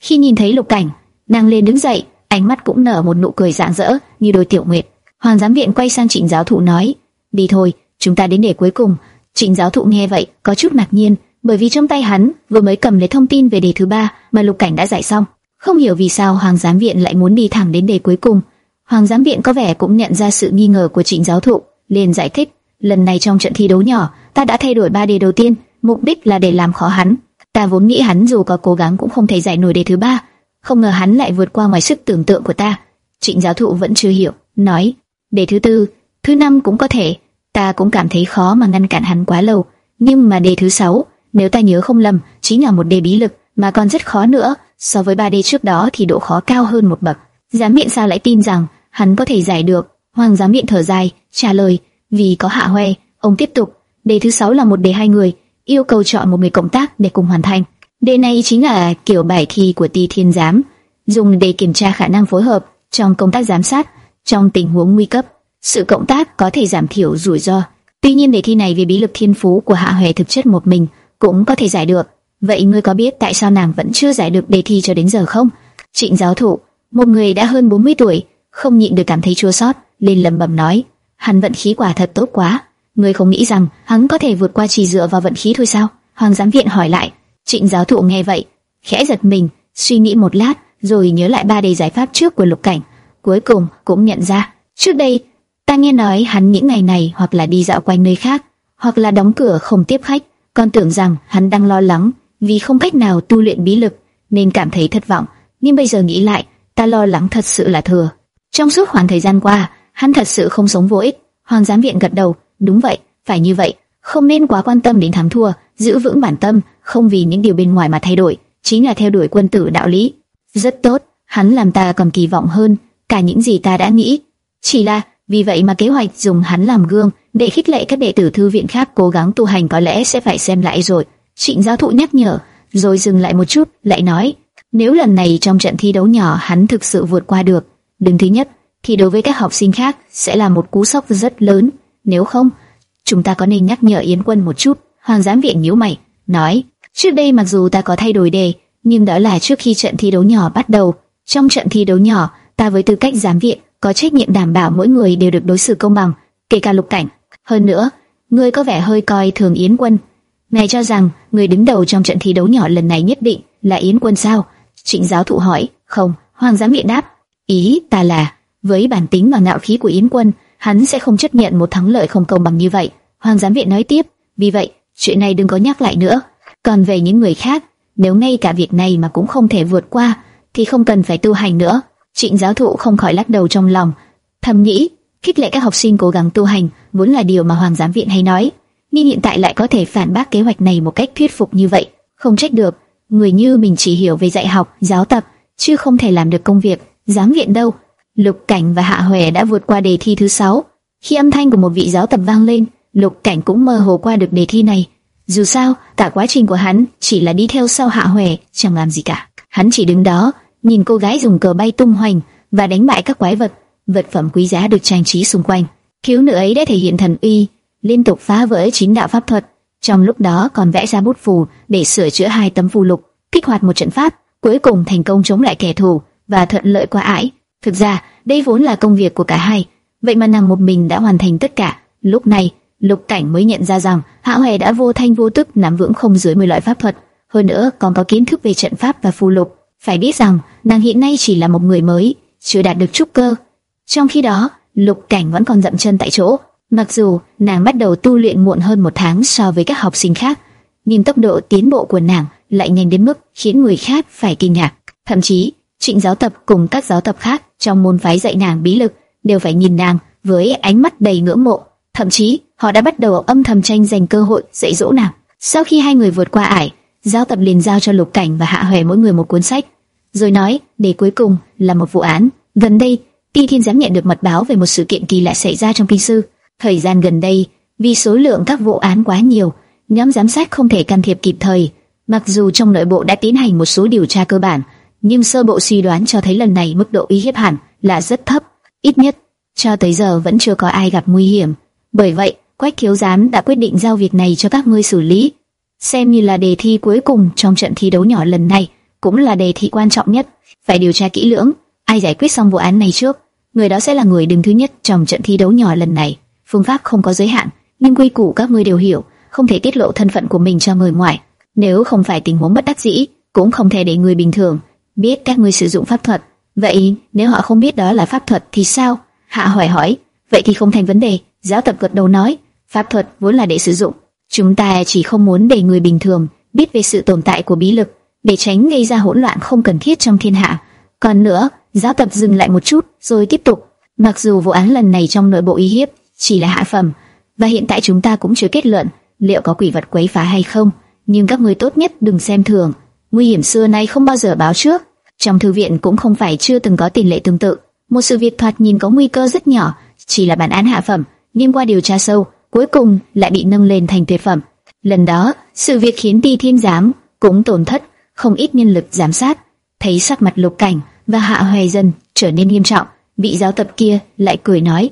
Khi nhìn thấy Lục Cảnh, nàng lên đứng dậy, ánh mắt cũng nở một nụ cười rạng rỡ như đôi tiểu nguyệt. Hoàng giám viện quay sang Trịnh giáo thụ nói: "Đi thôi, chúng ta đến đề cuối cùng." Trịnh giáo thụ nghe vậy có chút ngạc nhiên, bởi vì trong tay hắn vừa mới cầm lấy thông tin về đề thứ ba mà Lục Cảnh đã giải xong. Không hiểu vì sao Hoàng giám viện lại muốn đi thẳng đến đề cuối cùng. Hoàng giám viện có vẻ cũng nhận ra sự nghi ngờ của Trịnh giáo thụ, liền giải thích: lần này trong trận thi đấu nhỏ, ta đã thay đổi ba đề đầu tiên, mục đích là để làm khó hắn. Ta vốn nghĩ hắn dù có cố gắng cũng không thể giải nổi đề thứ ba, không ngờ hắn lại vượt qua ngoài sức tưởng tượng của ta. Trịnh giáo thụ vẫn chưa hiểu, nói: đề thứ tư, thứ năm cũng có thể. Ta cũng cảm thấy khó mà ngăn cản hắn quá lâu, nhưng mà đề thứ sáu, nếu ta nhớ không lầm, chính là một đề bí lực, mà còn rất khó nữa. So với ba đề trước đó thì độ khó cao hơn một bậc. Giám miệng sao lại tin rằng hắn có thể giải được? Hoàng giám miệng thở dài, trả lời: vì có Hạ Huệ, ông tiếp tục. Đề thứ sáu là một đề hai người, yêu cầu chọn một người cộng tác để cùng hoàn thành. Đề này chính là kiểu bài thi của Ti Thiên Giám, dùng để kiểm tra khả năng phối hợp trong công tác giám sát trong tình huống nguy cấp. Sự cộng tác có thể giảm thiểu rủi ro. Tuy nhiên đề thi này vì bí lực thiên phú của Hạ Huệ thực chất một mình cũng có thể giải được, Vậy ngươi có biết tại sao nàng vẫn chưa giải được đề thi cho đến giờ không? Trịnh giáo thụ, một người đã hơn 40 tuổi, không nhịn được cảm thấy chua xót, lên lẩm bẩm nói, hắn vận khí quả thật tốt quá. Ngươi không nghĩ rằng hắn có thể vượt qua chỉ dựa vào vận khí thôi sao? Hoàng giám viện hỏi lại. Trịnh giáo thụ nghe vậy, khẽ giật mình, suy nghĩ một lát, rồi nhớ lại ba đề giải pháp trước của Lục Cảnh, cuối cùng cũng nhận ra, trước đây ta nghe nói hắn những ngày này hoặc là đi dạo quanh nơi khác, hoặc là đóng cửa không tiếp khách, còn tưởng rằng hắn đang lo lắng vì không cách nào tu luyện bí lực nên cảm thấy thất vọng, nhưng bây giờ nghĩ lại, ta lo lắng thật sự là thừa. Trong suốt khoảng thời gian qua, hắn thật sự không sống vô ích. Hoàng giám viện gật đầu, đúng vậy, phải như vậy, không nên quá quan tâm đến thắng thua, giữ vững bản tâm, không vì những điều bên ngoài mà thay đổi, chính là theo đuổi quân tử đạo lý. Rất tốt, hắn làm ta còn kỳ vọng hơn cả những gì ta đã nghĩ. Chỉ là vì vậy mà kế hoạch dùng hắn làm gương để khích lệ các đệ tử thư viện khác cố gắng tu hành có lẽ sẽ phải xem lại rồi. Trịnh giáo thụ nhắc nhở, rồi dừng lại một chút, lại nói, nếu lần này trong trận thi đấu nhỏ hắn thực sự vượt qua được, đứng thứ nhất, thì đối với các học sinh khác sẽ là một cú sốc rất lớn. Nếu không, chúng ta có nên nhắc nhở Yến Quân một chút. Hoàng giám viện nhíu mày, nói, trước đây mặc dù ta có thay đổi đề, nhưng đó là trước khi trận thi đấu nhỏ bắt đầu. Trong trận thi đấu nhỏ, ta với tư cách giám viện có trách nhiệm đảm bảo mỗi người đều được đối xử công bằng, kể cả lục cảnh. Hơn nữa, ngươi có vẻ hơi coi thường Yến Quân. Ngài cho rằng người đứng đầu trong trận thi đấu nhỏ lần này nhất định là Yến Quân sao? Trịnh giáo thụ hỏi. Không, Hoàng giám viện đáp. Ý ta là, với bản tính và ngạo khí của Yến Quân, hắn sẽ không chấp nhận một thắng lợi không công bằng như vậy. Hoàng giám viện nói tiếp. Vì vậy, chuyện này đừng có nhắc lại nữa. Còn về những người khác, nếu ngay cả việc này mà cũng không thể vượt qua, thì không cần phải tu hành nữa. Trịnh giáo thụ không khỏi lắc đầu trong lòng, thầm nghĩ, khích lệ các học sinh cố gắng tu hành vốn là điều mà Hoàng giám viện hay nói, nhưng hiện tại lại có thể phản bác kế hoạch này một cách thuyết phục như vậy, không trách được. Người như mình chỉ hiểu về dạy học, giáo tập, chứ không thể làm được công việc, giám viện đâu. Lục Cảnh và Hạ Huệ đã vượt qua đề thi thứ sáu. Khi âm thanh của một vị giáo tập vang lên, Lục Cảnh cũng mơ hồ qua được đề thi này. Dù sao, cả quá trình của hắn chỉ là đi theo sau Hạ Huệ, chẳng làm gì cả. Hắn chỉ đứng đó, nhìn cô gái dùng cờ bay tung hoành và đánh bại các quái vật, vật phẩm quý giá được trang trí xung quanh. Thiếu nữ ấy đã thể hiện thần uy, liên tục phá vỡ chín đạo pháp thuật. Trong lúc đó còn vẽ ra bút phù để sửa chữa hai tấm phù lục, kích hoạt một trận pháp, cuối cùng thành công chống lại kẻ thù và thuận lợi qua ải. Thực ra, đây vốn là công việc của cả hai, vậy mà nàng một mình đã hoàn thành tất cả. Lúc này, Lục Cảnh mới nhận ra rằng Hạ Hoè đã vô thanh vô tức nắm vững không dưới 10 loại pháp thuật, hơn nữa còn có kiến thức về trận pháp và phù lục. Phải biết rằng, nàng hiện nay chỉ là một người mới, chưa đạt được trúc cơ. Trong khi đó, Lục Cảnh vẫn còn dậm chân tại chỗ. Mặc dù nàng bắt đầu tu luyện muộn hơn một tháng so với các học sinh khác, nhưng tốc độ tiến bộ của nàng lại nhanh đến mức khiến người khác phải kinh ngạc. Thậm chí, trịnh giáo tập cùng các giáo tập khác trong môn phái dạy nàng bí lực đều phải nhìn nàng với ánh mắt đầy ngưỡng mộ. Thậm chí, họ đã bắt đầu âm thầm tranh giành cơ hội dạy dỗ nàng. Sau khi hai người vượt qua ải, giáo tập liền giao cho Lục Cảnh và Hạ Hoè mỗi người một cuốn sách, rồi nói, để cuối cùng là một vụ án. Gần đây, Ti Thiên giám nhận được mật báo về một sự kiện kỳ lạ xảy ra trong kinh sư. Thời gian gần đây, vì số lượng các vụ án quá nhiều, nhóm giám sát không thể can thiệp kịp thời. Mặc dù trong nội bộ đã tiến hành một số điều tra cơ bản, nhưng sơ bộ suy đoán cho thấy lần này mức độ uy hiếp hẳn là rất thấp, ít nhất cho tới giờ vẫn chưa có ai gặp nguy hiểm. Bởi vậy, Quách Thiếu Giám đã quyết định giao việc này cho các ngươi xử lý, xem như là đề thi cuối cùng trong trận thi đấu nhỏ lần này, cũng là đề thi quan trọng nhất. Phải điều tra kỹ lưỡng, ai giải quyết xong vụ án này trước, người đó sẽ là người đứng thứ nhất trong trận thi đấu nhỏ lần này. Phương pháp không có giới hạn, nhưng quy củ các ngươi đều hiểu, không thể tiết lộ thân phận của mình cho người ngoài. Nếu không phải tình huống bất đắc dĩ, cũng không thể để người bình thường biết các ngươi sử dụng pháp thuật. Vậy nếu họ không biết đó là pháp thuật thì sao? Hạ hỏi hỏi. Vậy thì không thành vấn đề. Giáo tập gật đầu nói, pháp thuật vốn là để sử dụng. Chúng ta chỉ không muốn để người bình thường biết về sự tồn tại của bí lực, để tránh gây ra hỗn loạn không cần thiết trong thiên hạ. Còn nữa, giáo tập dừng lại một chút, rồi tiếp tục. Mặc dù vụ án lần này trong nội bộ y hiếp chỉ là hạ phẩm, và hiện tại chúng ta cũng chưa kết luận liệu có quỷ vật quấy phá hay không, nhưng các người tốt nhất đừng xem thường. Nguy hiểm xưa nay không bao giờ báo trước. Trong thư viện cũng không phải chưa từng có tiền lệ tương tự. Một sự việc thoạt nhìn có nguy cơ rất nhỏ, chỉ là bản án hạ phẩm, nhưng qua điều tra sâu, cuối cùng lại bị nâng lên thành tuyệt phẩm. Lần đó, sự việc khiến Ti Thiên Giám cũng tổn thất không ít nhân lực giám sát. Thấy sắc mặt Lục Cảnh và Hạ hoài dần trở nên nghiêm trọng, vị giáo tập kia lại cười nói: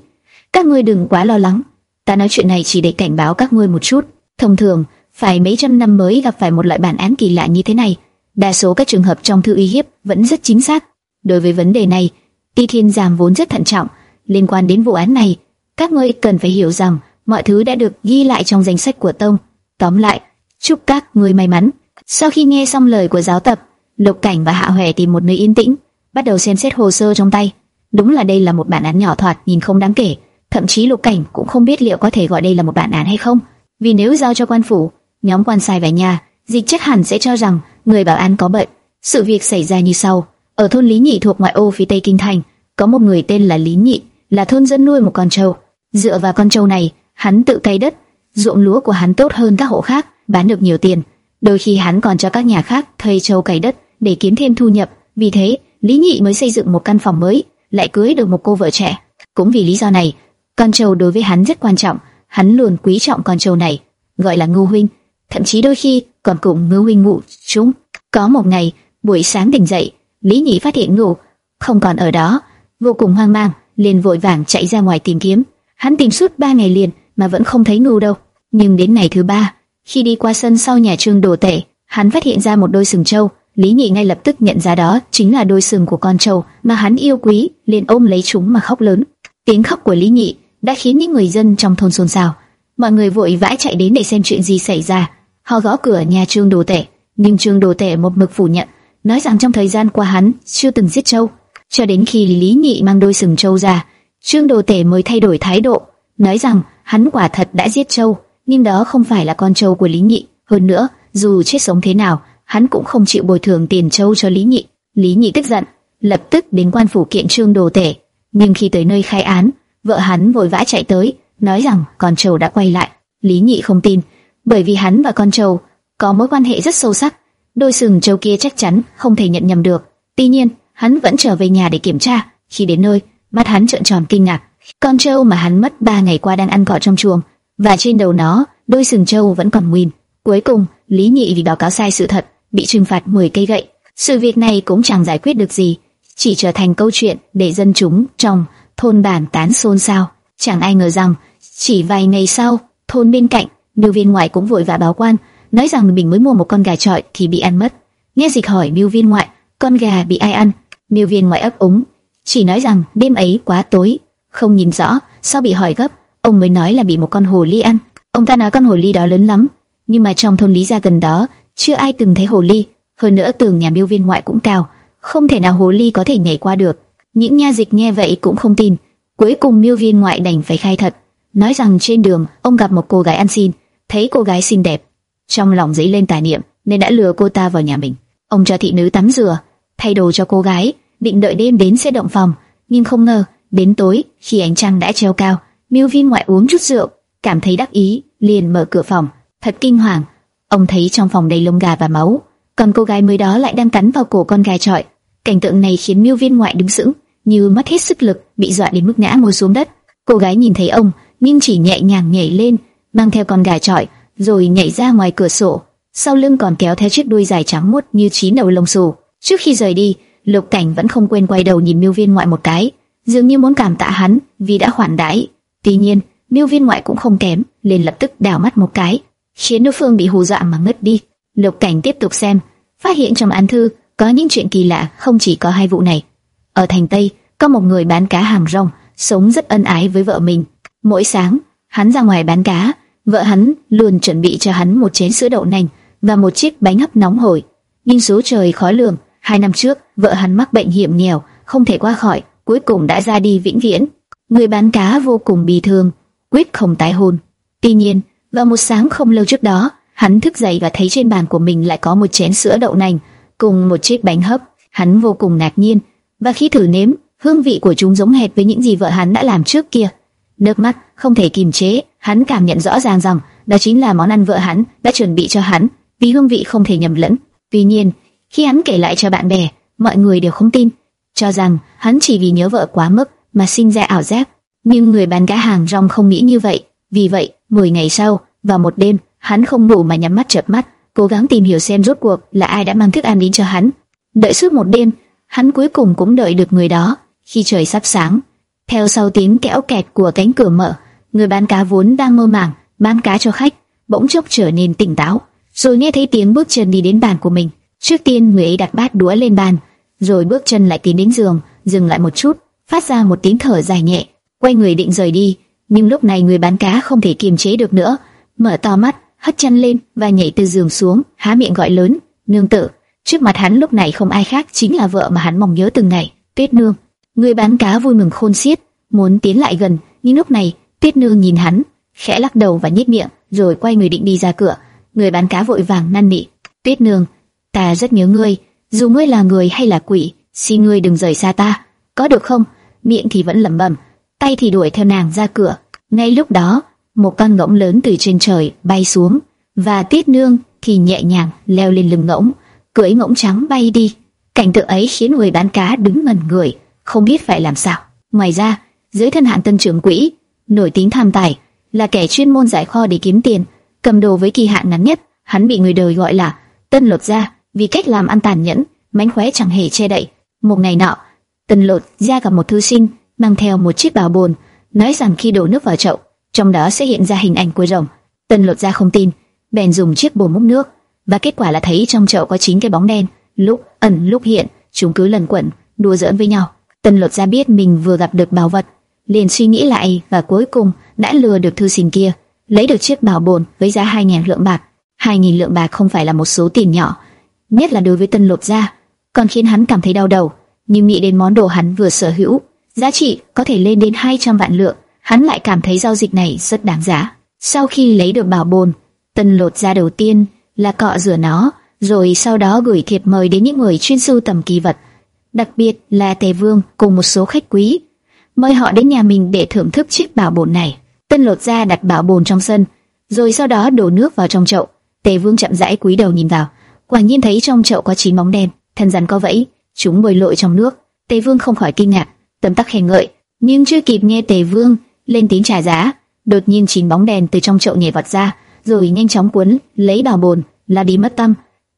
"Các ngươi đừng quá lo lắng, ta nói chuyện này chỉ để cảnh báo các ngươi một chút. Thông thường, phải mấy trăm năm mới gặp phải một loại bản án kỳ lạ như thế này. Đa số các trường hợp trong thư uy hiếp vẫn rất chính xác. Đối với vấn đề này, Ti Thiên Giám vốn rất thận trọng. Liên quan đến vụ án này, các ngươi cần phải hiểu rằng mọi thứ đã được ghi lại trong danh sách của tông. Tóm lại, chúc các ngươi may mắn. Sau khi nghe xong lời của giáo tập, Lục Cảnh và Hạ huệ tìm một nơi yên tĩnh, bắt đầu xem xét hồ sơ trong tay. Đúng là đây là một bản án nhỏ thoạt, nhìn không đáng kể, thậm chí Lục Cảnh cũng không biết liệu có thể gọi đây là một bản án hay không. Vì nếu giao cho quan phủ, nhóm quan sai về nhà, dịch chắc hẳn sẽ cho rằng người bảo an có bệnh. Sự việc xảy ra như sau: ở thôn Lý Nhị thuộc ngoại ô phía tây kinh thành, có một người tên là Lý Nhị, là thôn dân nuôi một con trâu. Dựa vào con trâu này, hắn tự cày đất, ruộng lúa của hắn tốt hơn các hộ khác, bán được nhiều tiền. Đôi khi hắn còn cho các nhà khác thuê trâu cày đất để kiếm thêm thu nhập. Vì thế, Lý Nhị mới xây dựng một căn phòng mới, lại cưới được một cô vợ trẻ. Cũng vì lý do này, con trâu đối với hắn rất quan trọng, hắn luôn quý trọng con trâu này, gọi là Ngưu huynh, thậm chí đôi khi còn cùng Ngưu huynh ngủ chung. Có một ngày, buổi sáng tỉnh dậy, Lý Nhị phát hiện Ngưu không còn ở đó, vô cùng hoang mang, liền vội vàng chạy ra ngoài tìm kiếm. Hắn tìm suốt ba ngày liền mà vẫn không thấy Ngưu đâu. Nhưng đến ngày thứ ba, khi đi qua sân sau nhà Trương Đồ Tể, hắn phát hiện ra một đôi sừng trâu. Lý Nhị ngay lập tức nhận ra đó chính là đôi sừng của con trâu mà hắn yêu quý, liền ôm lấy chúng mà khóc lớn. Tiếng khóc của Lý Nhị đã khiến những người dân trong thôn xôn xao. Mọi người vội vã chạy đến để xem chuyện gì xảy ra. Họ gõ cửa nhà Trương Đồ Tể, nhưng Trương Đồ Tể một mực phủ nhận, nói rằng trong thời gian qua hắn chưa từng giết trâu. Cho đến khi Lý Nhị mang đôi sừng trâu ra, Trương Đồ Tể mới thay đổi thái độ, nói rằng hắn quả thật đã giết trâu, nhưng đó không phải là con trâu của Lý Nhị. Hơn nữa, dù chết sống thế nào, hắn cũng không chịu bồi thường tiền trâu cho Lý Nhị. Lý Nhị tức giận, lập tức đến quan phủ kiện Trương Đồ Tể. Nhưng khi tới nơi khai án, vợ hắn vội vã chạy tới, nói rằng con trâu đã quay lại. Lý Nhị không tin, bởi vì hắn và con trâu có mối quan hệ rất sâu sắc, đôi sừng trâu kia chắc chắn không thể nhận nhầm được. Tuy nhiên, hắn vẫn trở về nhà để kiểm tra. Khi đến nơi, mắt hắn trợn tròn kinh ngạc. Con trâu mà hắn mất ba ngày qua đang ăn cỏ trong chuồng, và trên đầu nó, đôi sừng trâu vẫn còn nguyên. Cuối cùng, Lý Nhị vì báo cáo sai sự thật, bị trừng phạt 10 cây gậy. Sự việc này cũng chẳng giải quyết được gì, chỉ trở thành câu chuyện để dân chúng trong thôn bản tán xôn xao. Chẳng ai ngờ rằng, chỉ vài ngày sau, thôn bên cạnh, Miêu Viên ngoại cũng vội vã báo quan, nói rằng mình mới mua một con gà trọi thì bị ăn mất. Nghe dịch hỏi Miêu Viên ngoại, con gà bị ai ăn? Miêu Viên ngoại ấp úng, chỉ nói rằng đêm ấy quá tối, không nhìn rõ. sao bị hỏi gấp, ông mới nói là bị một con hồ ly ăn. Ông ta nói con hồ ly đó lớn lắm, nhưng mà trong thôn Lý gia gần đó chưa ai từng thấy hồ ly. Hơn nữa tường nhà Miêu Viên ngoại cũng cao, không thể nào hồ ly có thể nhảy qua được. Những nha dịch nghe vậy cũng không tin. Cuối cùng Miêu Viên ngoại đành phải khai thật, nói rằng trên đường ông gặp một cô gái ăn xin, thấy cô gái xinh đẹp, trong lòng dấy lên tà niệm nên đã lừa cô ta vào nhà mình. Ông cho thị nữ tắm rửa, thay đồ cho cô gái, định đợi đêm đến sẽ động phòng, nhưng không ngờ đến tối khi ánh trăng đã treo cao, Miêu Viên ngoại uống chút rượu, cảm thấy đắc ý, liền mở cửa phòng, thật kinh hoàng. Ông thấy trong phòng đầy lông gà và máu, còn cô gái mới đó lại đang cắn vào cổ con gà trọi. Cảnh tượng này khiến Miêu Viên ngoại đứng sững, như mất hết sức lực, bị dọa đến mức ngã ngồi xuống đất. Cô gái nhìn thấy ông, nhưng chỉ nhẹ nhàng nhảy lên, mang theo con gà trọi, rồi nhảy ra ngoài cửa sổ. Sau lưng còn kéo theo chiếc đuôi dài trắng muốt như chín đầu lông xù. Trước khi rời đi, Lục Cảnh vẫn không quên quay đầu nhìn Miêu Viên ngoại một cái, dường như muốn cảm tạ hắn vì đã khoản đãi. Tuy nhiên, Miêu Viên ngoại cũng không kém, liền lập tức đảo mắt một cái, khiến đối phương bị hù dọa mà ngất đi. Lục Cảnh tiếp tục xem, phát hiện trong án thư có những chuyện kỳ lạ, không chỉ có hai vụ này. Ở thành Tây, có một người bán cá hàng rong, sống rất ân ái với vợ mình. Mỗi sáng, hắn ra ngoài bán cá, vợ hắn luôn chuẩn bị cho hắn một chén sữa đậu nành và một chiếc bánh hấp nóng hổi. Nhưng số trời khó lường, hai năm trước, vợ hắn mắc bệnh hiểm nghèo, không thể qua khỏi, cuối cùng đã ra đi vĩnh viễn. Người bán cá vô cùng bị thương, quyết không tái hôn. Tuy nhiên, vào một sáng không lâu trước đó, hắn thức dậy và thấy trên bàn của mình lại có một chén sữa đậu nành cùng một chiếc bánh hấp. Hắn vô cùng ngạc nhiên, và khi thử nếm, hương vị của chúng giống hệt với những gì vợ hắn đã làm trước kia. Nước mắt không thể kìm chế, hắn cảm nhận rõ ràng rằng đó chính là món ăn vợ hắn đã chuẩn bị cho hắn, vì hương vị không thể nhầm lẫn. Tuy nhiên, khi hắn kể lại cho bạn bè, mọi người đều không tin, cho rằng hắn chỉ vì nhớ vợ quá mức mà sinh ra ảo giác. Nhưng người bán cá hàng rong không nghĩ như vậy. Vì vậy, 10 ngày sau, vào một đêm, hắn không ngủ mà nhắm mắt chợp mắt, cố gắng tìm hiểu xem rốt cuộc là ai đã mang thức ăn đến cho hắn. Đợi suốt một đêm, hắn cuối cùng cũng đợi được người đó. Khi trời sắp sáng, theo sau tiếng kẽo kẹt của cánh cửa mở, người bán cá vốn đang mơ màng bán cá cho khách, bỗng chốc trở nên tỉnh táo, rồi nghe thấy tiếng bước chân đi đến bàn của mình. Trước tiên người ấy đặt bát đũa lên bàn, rồi bước chân lại tiến đến giường, dừng lại một chút, phát ra một tiếng thở dài nhẹ, quay người định rời đi, nhưng lúc này người bán cá không thể kiềm chế được nữa, mở to mắt, hất chân lên và nhảy từ giường xuống, há miệng gọi lớn, "Nương tử!" Trước mặt hắn lúc này không ai khác chính là vợ mà hắn mong nhớ từng ngày, Tuyết Nương. Người bán cá vui mừng khôn xiết, muốn tiến lại gần, nhưng lúc này Tuyết Nương nhìn hắn, khẽ lắc đầu và nhếch miệng, rồi quay người định đi ra cửa. Người bán cá vội vàng năn nỉ, "Tuyết Nương, ta rất nhớ ngươi, dù ngươi là người hay là quỷ, xin ngươi đừng rời xa ta, có được không?" Miệng thì vẫn lẩm bẩm, tay thì đuổi theo nàng ra cửa. Ngay lúc đó, một con ngỗng lớn từ trên trời bay xuống, và tiết Nương thì nhẹ nhàng leo lên lưng ngỗng, cưỡi ngỗng trắng bay đi. Cảnh tượng ấy khiến người bán cá đứng ngẩn người, không biết phải làm sao. Ngoài ra, dưới thân hạng tân trưởng quỹ, nổi tiếng tham tài, là kẻ chuyên môn giải kho để kiếm tiền, cầm đồ với kỳ hạn ngắn nhất, hắn bị người đời gọi là Tân Lột Gia vì cách làm ăn tàn nhẫn, mánh khóe chẳng hề che đậy. Một ngày nọ, Tần Lột ra gặp một thư sinh mang theo một chiếc bào bồn, nói rằng khi đổ nước vào chậu, trong đó sẽ hiện ra hình ảnh của rồng. Tần Lột ra không tin, bèn dùng chiếc bồn múc nước, và kết quả là thấy trong chậu có chín cái bóng đen, lúc ẩn lúc hiện, chúng cứ lần quẩn, đùa giỡn với nhau. Tần Lột ra biết mình vừa gặp được bảo vật, liền suy nghĩ lại và cuối cùng đã lừa được thư sinh kia, lấy được chiếc bảo bồn với giá 2.000 lượng bạc. 2.000 lượng bạc không phải là một số tiền nhỏ, nhất là đối với Tân Lột Gia, còn khiến hắn cảm thấy đau đầu. Nhưng nghĩ đến món đồ hắn vừa sở hữu, giá trị có thể lên đến 200 vạn lượng, hắn lại cảm thấy giao dịch này rất đáng giá. Sau khi lấy được bảo bồn, Tân Lột ra đầu tiên là cọ rửa nó, rồi sau đó gửi thiệp mời đến những người chuyên sưu tầm kỳ vật, đặc biệt là Tề Vương cùng một số khách quý mời họ đến nhà mình để thưởng thức chiếc bảo bồn này. Tân lột ra đặt bảo bồn trong sân, rồi sau đó đổ nước vào trong chậu. Tề Vương chậm rãi cúi đầu nhìn vào, quả nhiên thấy trong chậu có chín bóng đen, thân rắn có vẫy, chúng bơi lội trong nước. Tề Vương không khỏi kinh ngạc, tấm tắc khen ngợi, nhưng chưa kịp nghe Tề Vương lên tiếng trả giá, đột nhiên chín bóng đèn từ trong chậu nhảy vọt ra, rồi nhanh chóng cuốn lấy bảo bồn, là đi mất tâm.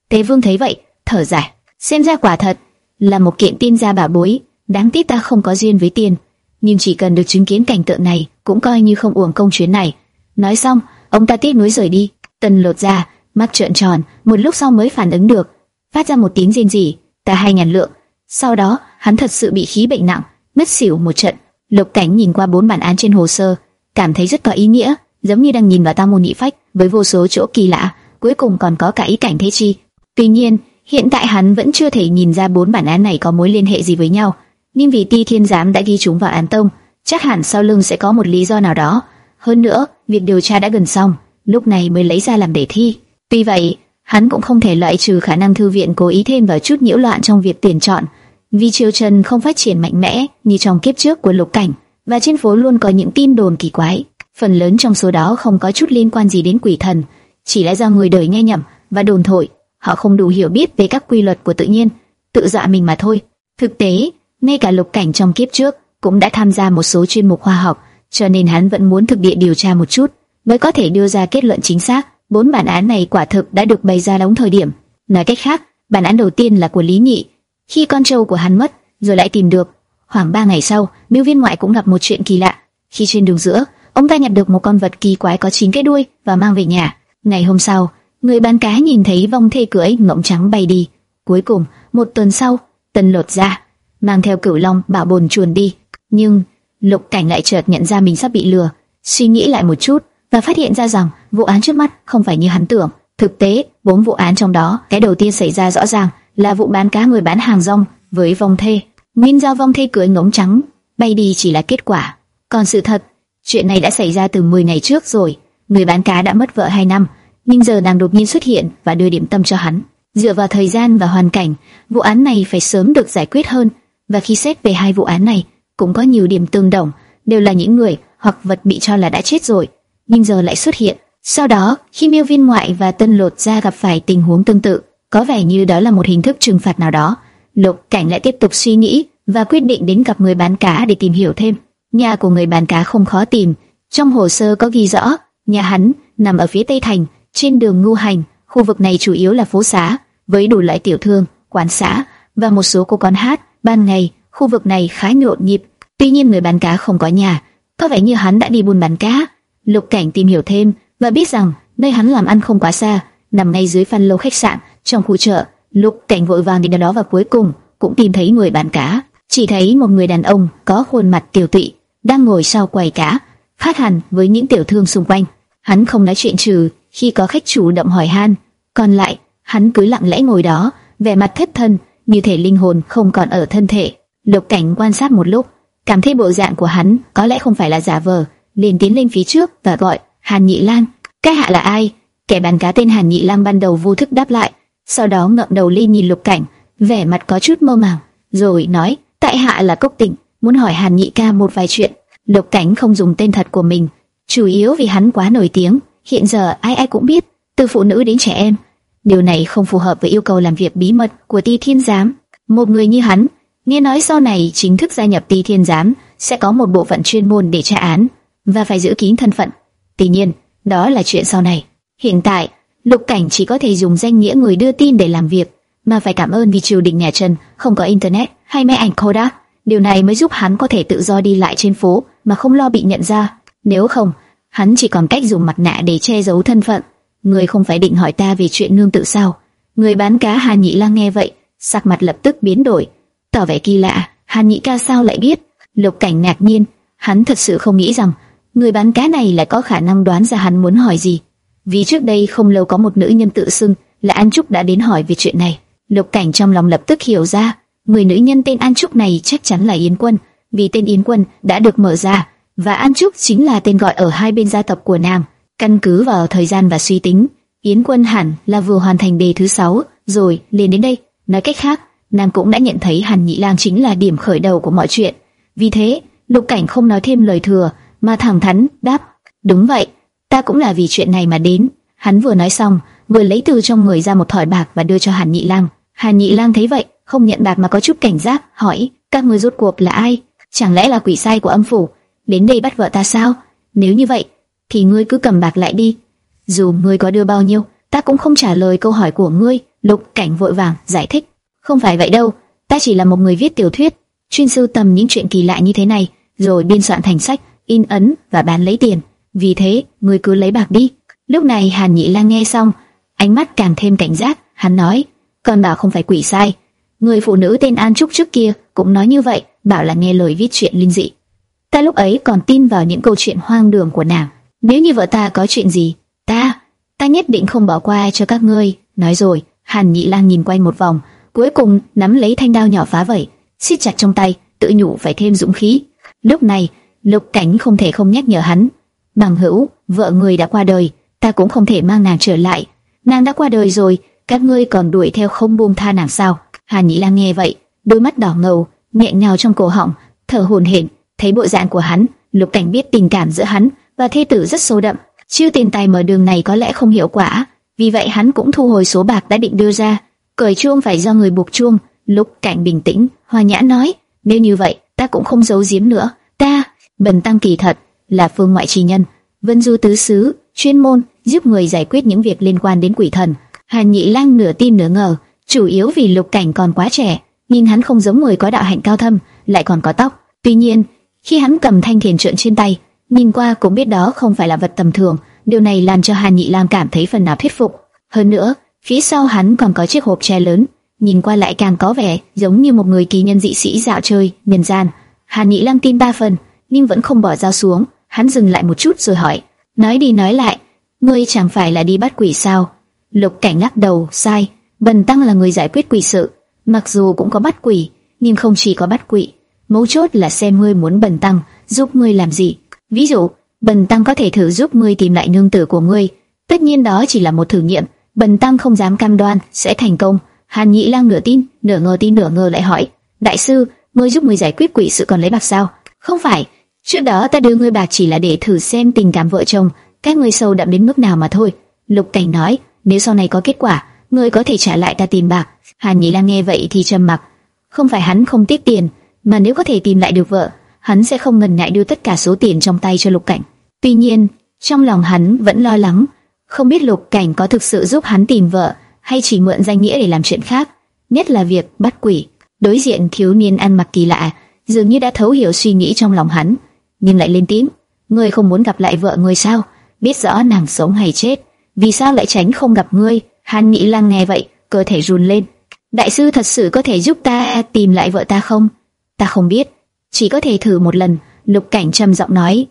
Tề Vương thấy vậy, thở dài, xem ra quả thật là một kiện tin gia bảo bối, đáng tiếc ta không có duyên với tiền nhưng chỉ cần được chứng kiến cảnh tượng này cũng coi như không uổng công chuyến này. Nói xong, ông ta tiếc nuối rời đi. Tần lột ra, mắt trợn tròn, một lúc sau mới phản ứng được, phát ra một tiếng rên rỉ, ta hai ngàn lượng. Sau đó, hắn thật sự bị khí bệnh nặng, mất xỉu một trận. Lục Cảnh nhìn qua bốn bản án trên hồ sơ, cảm thấy rất có ý nghĩa, giống như đang nhìn vào tam môn nhị phách với vô số chỗ kỳ lạ, cuối cùng còn có cả ý cảnh thế chi. Tuy nhiên, hiện tại hắn vẫn chưa thể nhìn ra bốn bản án này có mối liên hệ gì với nhau nhưng vì Ti Thiên Giám đã ghi chúng vào án tông, chắc hẳn sau lưng sẽ có một lý do nào đó. Hơn nữa, việc điều tra đã gần xong, lúc này mới lấy ra làm đề thi. Tuy vậy, hắn cũng không thể loại trừ khả năng thư viện cố ý thêm vào chút nhiễu loạn trong việc tuyển chọn, vì triều Trần không phát triển mạnh mẽ như trong kiếp trước của Lục Cảnh, và trên phố luôn có những tin đồn kỳ quái. Phần lớn trong số đó không có chút liên quan gì đến quỷ thần, chỉ là do người đời nghe nhầm và đồn thổi, họ không đủ hiểu biết về các quy luật của tự nhiên, tự dọa mình mà thôi. Thực tế, ngay cả lục cảnh trong kiếp trước cũng đã tham gia một số chuyên mục khoa học, cho nên hắn vẫn muốn thực địa điều tra một chút, mới có thể đưa ra kết luận chính xác. Bốn bản án này quả thực đã được bày ra đóng thời điểm. Nói cách khác, bản án đầu tiên là của Lý Nhị, khi con trâu của hắn mất, rồi lại tìm được. Khoảng ba ngày sau, Miêu Viên ngoại cũng gặp một chuyện kỳ lạ. Khi trên đường giữa, ông ta nhặt được một con vật kỳ quái có chín cái đuôi và mang về nhà. Ngày hôm sau, người bán cá nhìn thấy vong thê cưỡi ngỗng trắng bay đi. Cuối cùng, một tuần sau, Tân lột ra, mang theo cửu long bảo bồn chuồn đi. Nhưng Lục Cảnh lại chợt nhận ra mình sắp bị lừa, suy nghĩ lại một chút và phát hiện ra rằng vụ án trước mắt không phải như hắn tưởng. Thực tế, bốn vụ án trong đó, cái đầu tiên xảy ra rõ ràng là vụ bán cá người bán hàng rong với vong thê. Nguyên do vong thê cưới ngỗng trắng bay đi chỉ là kết quả. Còn sự thật, chuyện này đã xảy ra từ 10 ngày trước rồi. Người bán cá đã mất vợ 2 năm, nhưng giờ nàng đột nhiên xuất hiện và đưa điểm tâm cho hắn. Dựa vào thời gian và hoàn cảnh, vụ án này phải sớm được giải quyết hơn và khi xét về hai vụ án này, cũng có nhiều điểm tương đồng, đều là những người hoặc vật bị cho là đã chết rồi, nhưng giờ lại xuất hiện. Sau đó, khi Miêu Viên ngoại và Tân Lột ra gặp phải tình huống tương tự, có vẻ như đó là một hình thức trừng phạt nào đó. Lục Cảnh lại tiếp tục suy nghĩ và quyết định đến gặp người bán cá để tìm hiểu thêm. Nhà của người bán cá không khó tìm, trong hồ sơ có ghi rõ, nhà hắn nằm ở phía tây thành, trên đường Ngưu Hành. Khu vực này chủ yếu là phố xá, với đủ loại tiểu thương, quán xã và một số cô con hát Ban ngày, khu vực này khá nhộn nhịp, tuy nhiên người bán cá không có nhà, có vẻ như hắn đã đi buôn bán cá. Lục Cảnh tìm hiểu thêm và biết rằng nơi hắn làm ăn không quá xa, nằm ngay dưới phân lô khách sạn trong khu chợ. Lục Cảnh vội vàng đi đến đó và cuối cùng cũng tìm thấy người bán cá. Chỉ thấy một người đàn ông có khuôn mặt tiểu tụy đang ngồi sau quầy cá, phát hẳn với những tiểu thương xung quanh. Hắn không nói chuyện trừ khi có khách chủ động hỏi han, còn lại hắn cứ lặng lẽ ngồi đó, vẻ mặt thất thân, như thể linh hồn không còn ở thân thể. Lục Cảnh quan sát một lúc, cảm thấy bộ dạng của hắn có lẽ không phải là giả vờ, liền tiến lên phía trước và gọi Hàn Nhị Lang. Cái hạ là ai? Kẻ bán cá tên Hàn Nhị Lam ban đầu vô thức đáp lại, sau đó ngậm đầu lên nhìn Lục Cảnh, vẻ mặt có chút mơ màng, rồi nói: Tại hạ là Cốc Tịnh, muốn hỏi Hàn Nhị ca một vài chuyện. Lục Cảnh không dùng tên thật của mình, chủ yếu vì hắn quá nổi tiếng, hiện giờ ai ai cũng biết, từ phụ nữ đến trẻ em. Điều này không phù hợp với yêu cầu làm việc bí mật của Ti Thiên Giám. Một người như hắn, nghe nói sau này chính thức gia nhập Ti Thiên Giám sẽ có một bộ phận chuyên môn để tra án và phải giữ kín thân phận. Tuy nhiên, đó là chuyện sau này. Hiện tại, Lục Cảnh chỉ có thể dùng danh nghĩa người đưa tin để làm việc, mà phải cảm ơn vì triều đình nhà Trần không có internet hay máy ảnh Kodak. Điều này mới giúp hắn có thể tự do đi lại trên phố mà không lo bị nhận ra. Nếu không, hắn chỉ còn cách dùng mặt nạ để che giấu thân phận. Người không phải định hỏi ta về chuyện nương tự sao? Người bán cá Hàn Nhị Lang nghe vậy, sắc mặt lập tức biến đổi, tỏ vẻ kỳ lạ. Hàn Nhị ca sao lại biết? Lục Cảnh ngạc nhiên, hắn thật sự không nghĩ rằng người bán cá này lại có khả năng đoán ra hắn muốn hỏi gì. Vì trước đây không lâu có một nữ nhân tự xưng là An Trúc đã đến hỏi về chuyện này. Lục Cảnh trong lòng lập tức hiểu ra, người nữ nhân tên An Trúc này chắc chắn là Yến Quân, vì tên Yến Quân đã được mở ra, và An Trúc chính là tên gọi ở hai bên gia tộc của nam. Căn cứ vào thời gian và suy tính, Yến Quân hẳn là vừa hoàn thành đề thứ sáu, rồi liền đến đây. Nói cách khác, nam cũng đã nhận thấy Hàn Nhị Lang chính là điểm khởi đầu của mọi chuyện. Vì thế, Lục Cảnh không nói thêm lời thừa, mà thẳng thắn đáp: "Đúng vậy, ta cũng là vì chuyện này mà đến." Hắn vừa nói xong, vừa lấy từ trong người ra một thỏi bạc và đưa cho Hàn Nhị Lang. Hàn Nhị Lang thấy vậy, không nhận bạc mà có chút cảnh giác, hỏi: "Các ngươi rốt cuộc là ai? Chẳng lẽ là quỷ sai của âm phủ, đến đây bắt vợ ta sao? Nếu như vậy, thì ngươi cứ cầm bạc lại đi. Dù ngươi có đưa bao nhiêu, ta cũng không trả lời câu hỏi của ngươi." Lục Cảnh vội vàng giải thích: "Không phải vậy đâu, ta chỉ là một người viết tiểu thuyết, chuyên sưu tầm những chuyện kỳ lạ như thế này, rồi biên soạn thành sách, in ấn và bán lấy tiền. Vì thế, ngươi cứ lấy bạc đi." Lúc này Hàn Nhị Lang nghe xong, ánh mắt càng thêm cảnh giác, hắn nói: "Con bảo không phải quỷ sai." Người phụ nữ tên An Trúc trước kia cũng nói như vậy, bảo là nghe lời viết chuyện linh dị. Ta lúc ấy còn tin vào những câu chuyện hoang đường của nàng. Nếu như vợ ta có chuyện gì, ta, ta nhất định không bỏ qua cho các ngươi. Nói rồi, Hàn Nhị Lang nhìn quanh một vòng, cuối cùng nắm lấy thanh đao nhỏ phá vẩy, siết chặt trong tay, tự nhủ phải thêm dũng khí. Lúc này, Lục Cảnh không thể không nhắc nhở hắn, bằng hữu, vợ người đã qua đời, ta cũng không thể mang nàng trở lại. Nàng đã qua đời rồi, các ngươi còn đuổi theo không buông tha nàng sao? Hà Nhĩ Lang nghe vậy, đôi mắt đỏ ngầu, nghẹn ngào trong cổ họng, thở hổn hển. Thấy bộ dạng của hắn, Lục Cảnh biết tình cảm giữa hắn và thê tử rất sâu đậm. Chiêu tiền tài mở đường này có lẽ không hiệu quả, vì vậy hắn cũng thu hồi số bạc đã định đưa ra. Cởi chuông phải do người buộc chuông. Lục Cảnh bình tĩnh, hòa nhã nói, nếu như vậy, ta cũng không giấu giếm nữa. Bần Tăng kỳ thật là phương ngoại trì nhân, Vân Du tứ xứ, chuyên môn giúp người giải quyết những việc liên quan đến quỷ thần. Hàn Nhị Lang nửa tin nửa ngờ, chủ yếu vì Lục Cảnh còn quá trẻ, nhìn hắn không giống người có đạo hạnh cao thâm, lại còn có tóc. Tuy nhiên, khi hắn cầm thanh thiền trượng trên tay, nhìn qua cũng biết đó không phải là vật tầm thường, điều này làm cho Hàn Nhị lang cảm thấy phần nào thuyết phục. Hơn nữa, phía sau hắn còn có chiếc hộp tre lớn, nhìn qua lại càng có vẻ giống như một người kỳ nhân dị sĩ dạo chơi nhân gian. Hàn Nhị lang tin ba phần, nhưng vẫn không bỏ dao xuống, hắn dừng lại một chút rồi hỏi: nói đi nói lại, ngươi chẳng phải là đi bắt quỷ sao? Lục Cảnh lắc đầu, sai. Bần tăng là người giải quyết quỷ sự, mặc dù cũng có bắt quỷ, nhưng không chỉ có bắt quỷ. Mấu chốt là xem ngươi muốn bần tăng giúp ngươi làm gì. Ví dụ, bần tăng có thể thử giúp ngươi tìm lại nương tử của ngươi. Tất nhiên đó chỉ là một thử nghiệm, bần tăng không dám cam đoan sẽ thành công. Hàn Nhĩ Lang nửa tin, nửa ngờ tin nửa ngờ lại hỏi: đại sư, ngươi giúp ngươi giải quyết quỷ sự còn lấy bạc sao? Không phải, trước đó ta đưa ngươi bạc chỉ là để thử xem tình cảm vợ chồng các ngươi sâu đậm đến mức nào mà thôi. Lục Cảnh nói, nếu sau này có kết quả ngươi có thể trả lại ta tiền bạc. Hàn Nhĩ Lang nghe vậy thì trầm mặc. Không phải hắn không tiếc tiền, mà nếu có thể tìm lại được vợ, hắn sẽ không ngần ngại đưa tất cả số tiền trong tay cho Lục Cảnh. Tuy nhiên, trong lòng hắn vẫn lo lắng, không biết Lục Cảnh có thực sự giúp hắn tìm vợ, hay chỉ mượn danh nghĩa để làm chuyện khác, nhất là việc bắt quỷ. Đối diện thiếu niên ăn mặc kỳ lạ, dường như đã thấu hiểu suy nghĩ trong lòng hắn, nhưng lại lên tiếng: "Ngươi không muốn gặp lại vợ ngươi sao? Biết rõ nàng sống hay chết, vì sao lại tránh không gặp ngươi? Hàn Nghị Lang nghe vậy, cơ thể run lên. Đại sư thật sự có thể giúp ta tìm lại vợ ta không? Ta không biết, chỉ có thể thử một lần. Lục Cảnh trầm giọng nói.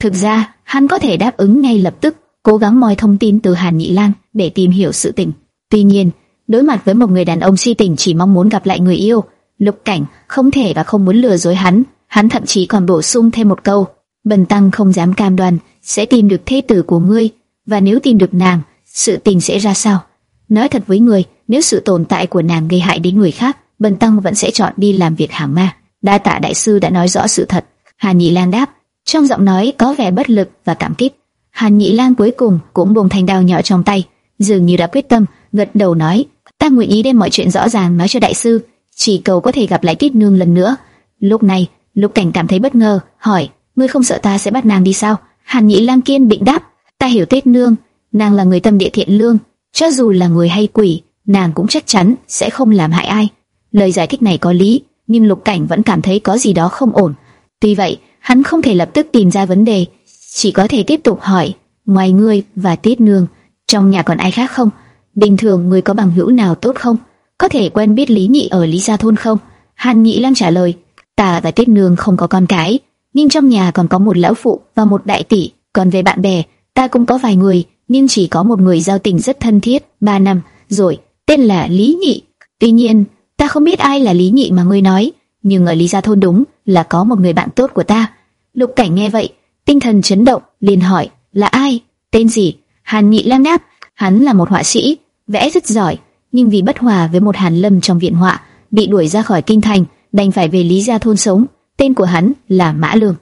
Thực ra, hắn có thể đáp ứng ngay lập tức, cố gắng moi thông tin từ Hàn Nghị Lang để tìm hiểu sự tình. Tuy nhiên, đối mặt với một người đàn ông si tình chỉ mong muốn gặp lại người yêu, Lục Cảnh không thể và không muốn lừa dối hắn. Hắn thậm chí còn bổ sung thêm một câu: Bần tăng không dám cam đoan sẽ tìm được thế tử của ngươi, và nếu tìm được nàng, sự tình sẽ ra sao? Nói thật với người, nếu sự tồn tại của nàng gây hại đến người khác, Bần tăng vẫn sẽ chọn đi làm việc hàng ma. Đa tạ đại sư đã nói rõ sự thật. Hàn Nhị Lang đáp, trong giọng nói có vẻ bất lực và cảm kích. Hàn Nhị Lang cuối cùng cũng buông thanh đao nhỏ trong tay, dường như đã quyết tâm, gật đầu nói: "Ta nguyện ý đem mọi chuyện rõ ràng nói cho đại sư, chỉ cầu có thể gặp lại Tiết Nương lần nữa." Lúc này, Lục Cảnh cảm thấy bất ngờ, hỏi: "Ngươi không sợ ta sẽ bắt nàng đi sao?" Hàn Nhĩ Lang kiên định đáp: "Ta hiểu Tết Nương, nàng là người tâm địa thiện lương, cho dù là người hay quỷ, nàng cũng chắc chắn sẽ không làm hại ai." Lời giải thích này có lý, nhưng Lục Cảnh vẫn cảm thấy có gì đó không ổn. Tuy vậy, hắn không thể lập tức tìm ra vấn đề, chỉ có thể tiếp tục hỏi, ngoài ngươi và Tết Nương, trong nhà còn ai khác không? Bình thường ngươi có bằng hữu nào tốt không? Có thể quen biết Lý Nhị ở Lý Gia Thôn không? Hàn Nhĩ Lang trả lời, ta và Tiết Nương không có con cái, nhưng trong nhà còn có một lão phụ và một đại tỷ, còn về bạn bè, ta cũng có vài người, nhưng chỉ có một người giao tình rất thân thiết, ba năm rồi, tên là Lý Nhị. Tuy nhiên, ta không biết ai là Lý Nhị mà ngươi nói, nhưng ở Lý Gia Thôn đúng là có một người bạn tốt của ta. Lục Cảnh nghe vậy, tinh thần chấn động, liền hỏi, là ai, tên gì? Hàn Nhị Lang đáp, hắn là một họa sĩ, vẽ rất giỏi, nhưng vì bất hòa với một Hàn Lâm trong viện họa, bị đuổi ra khỏi kinh thành, đành phải về Lý Gia Thôn sống. Tên của hắn là Mã Lương.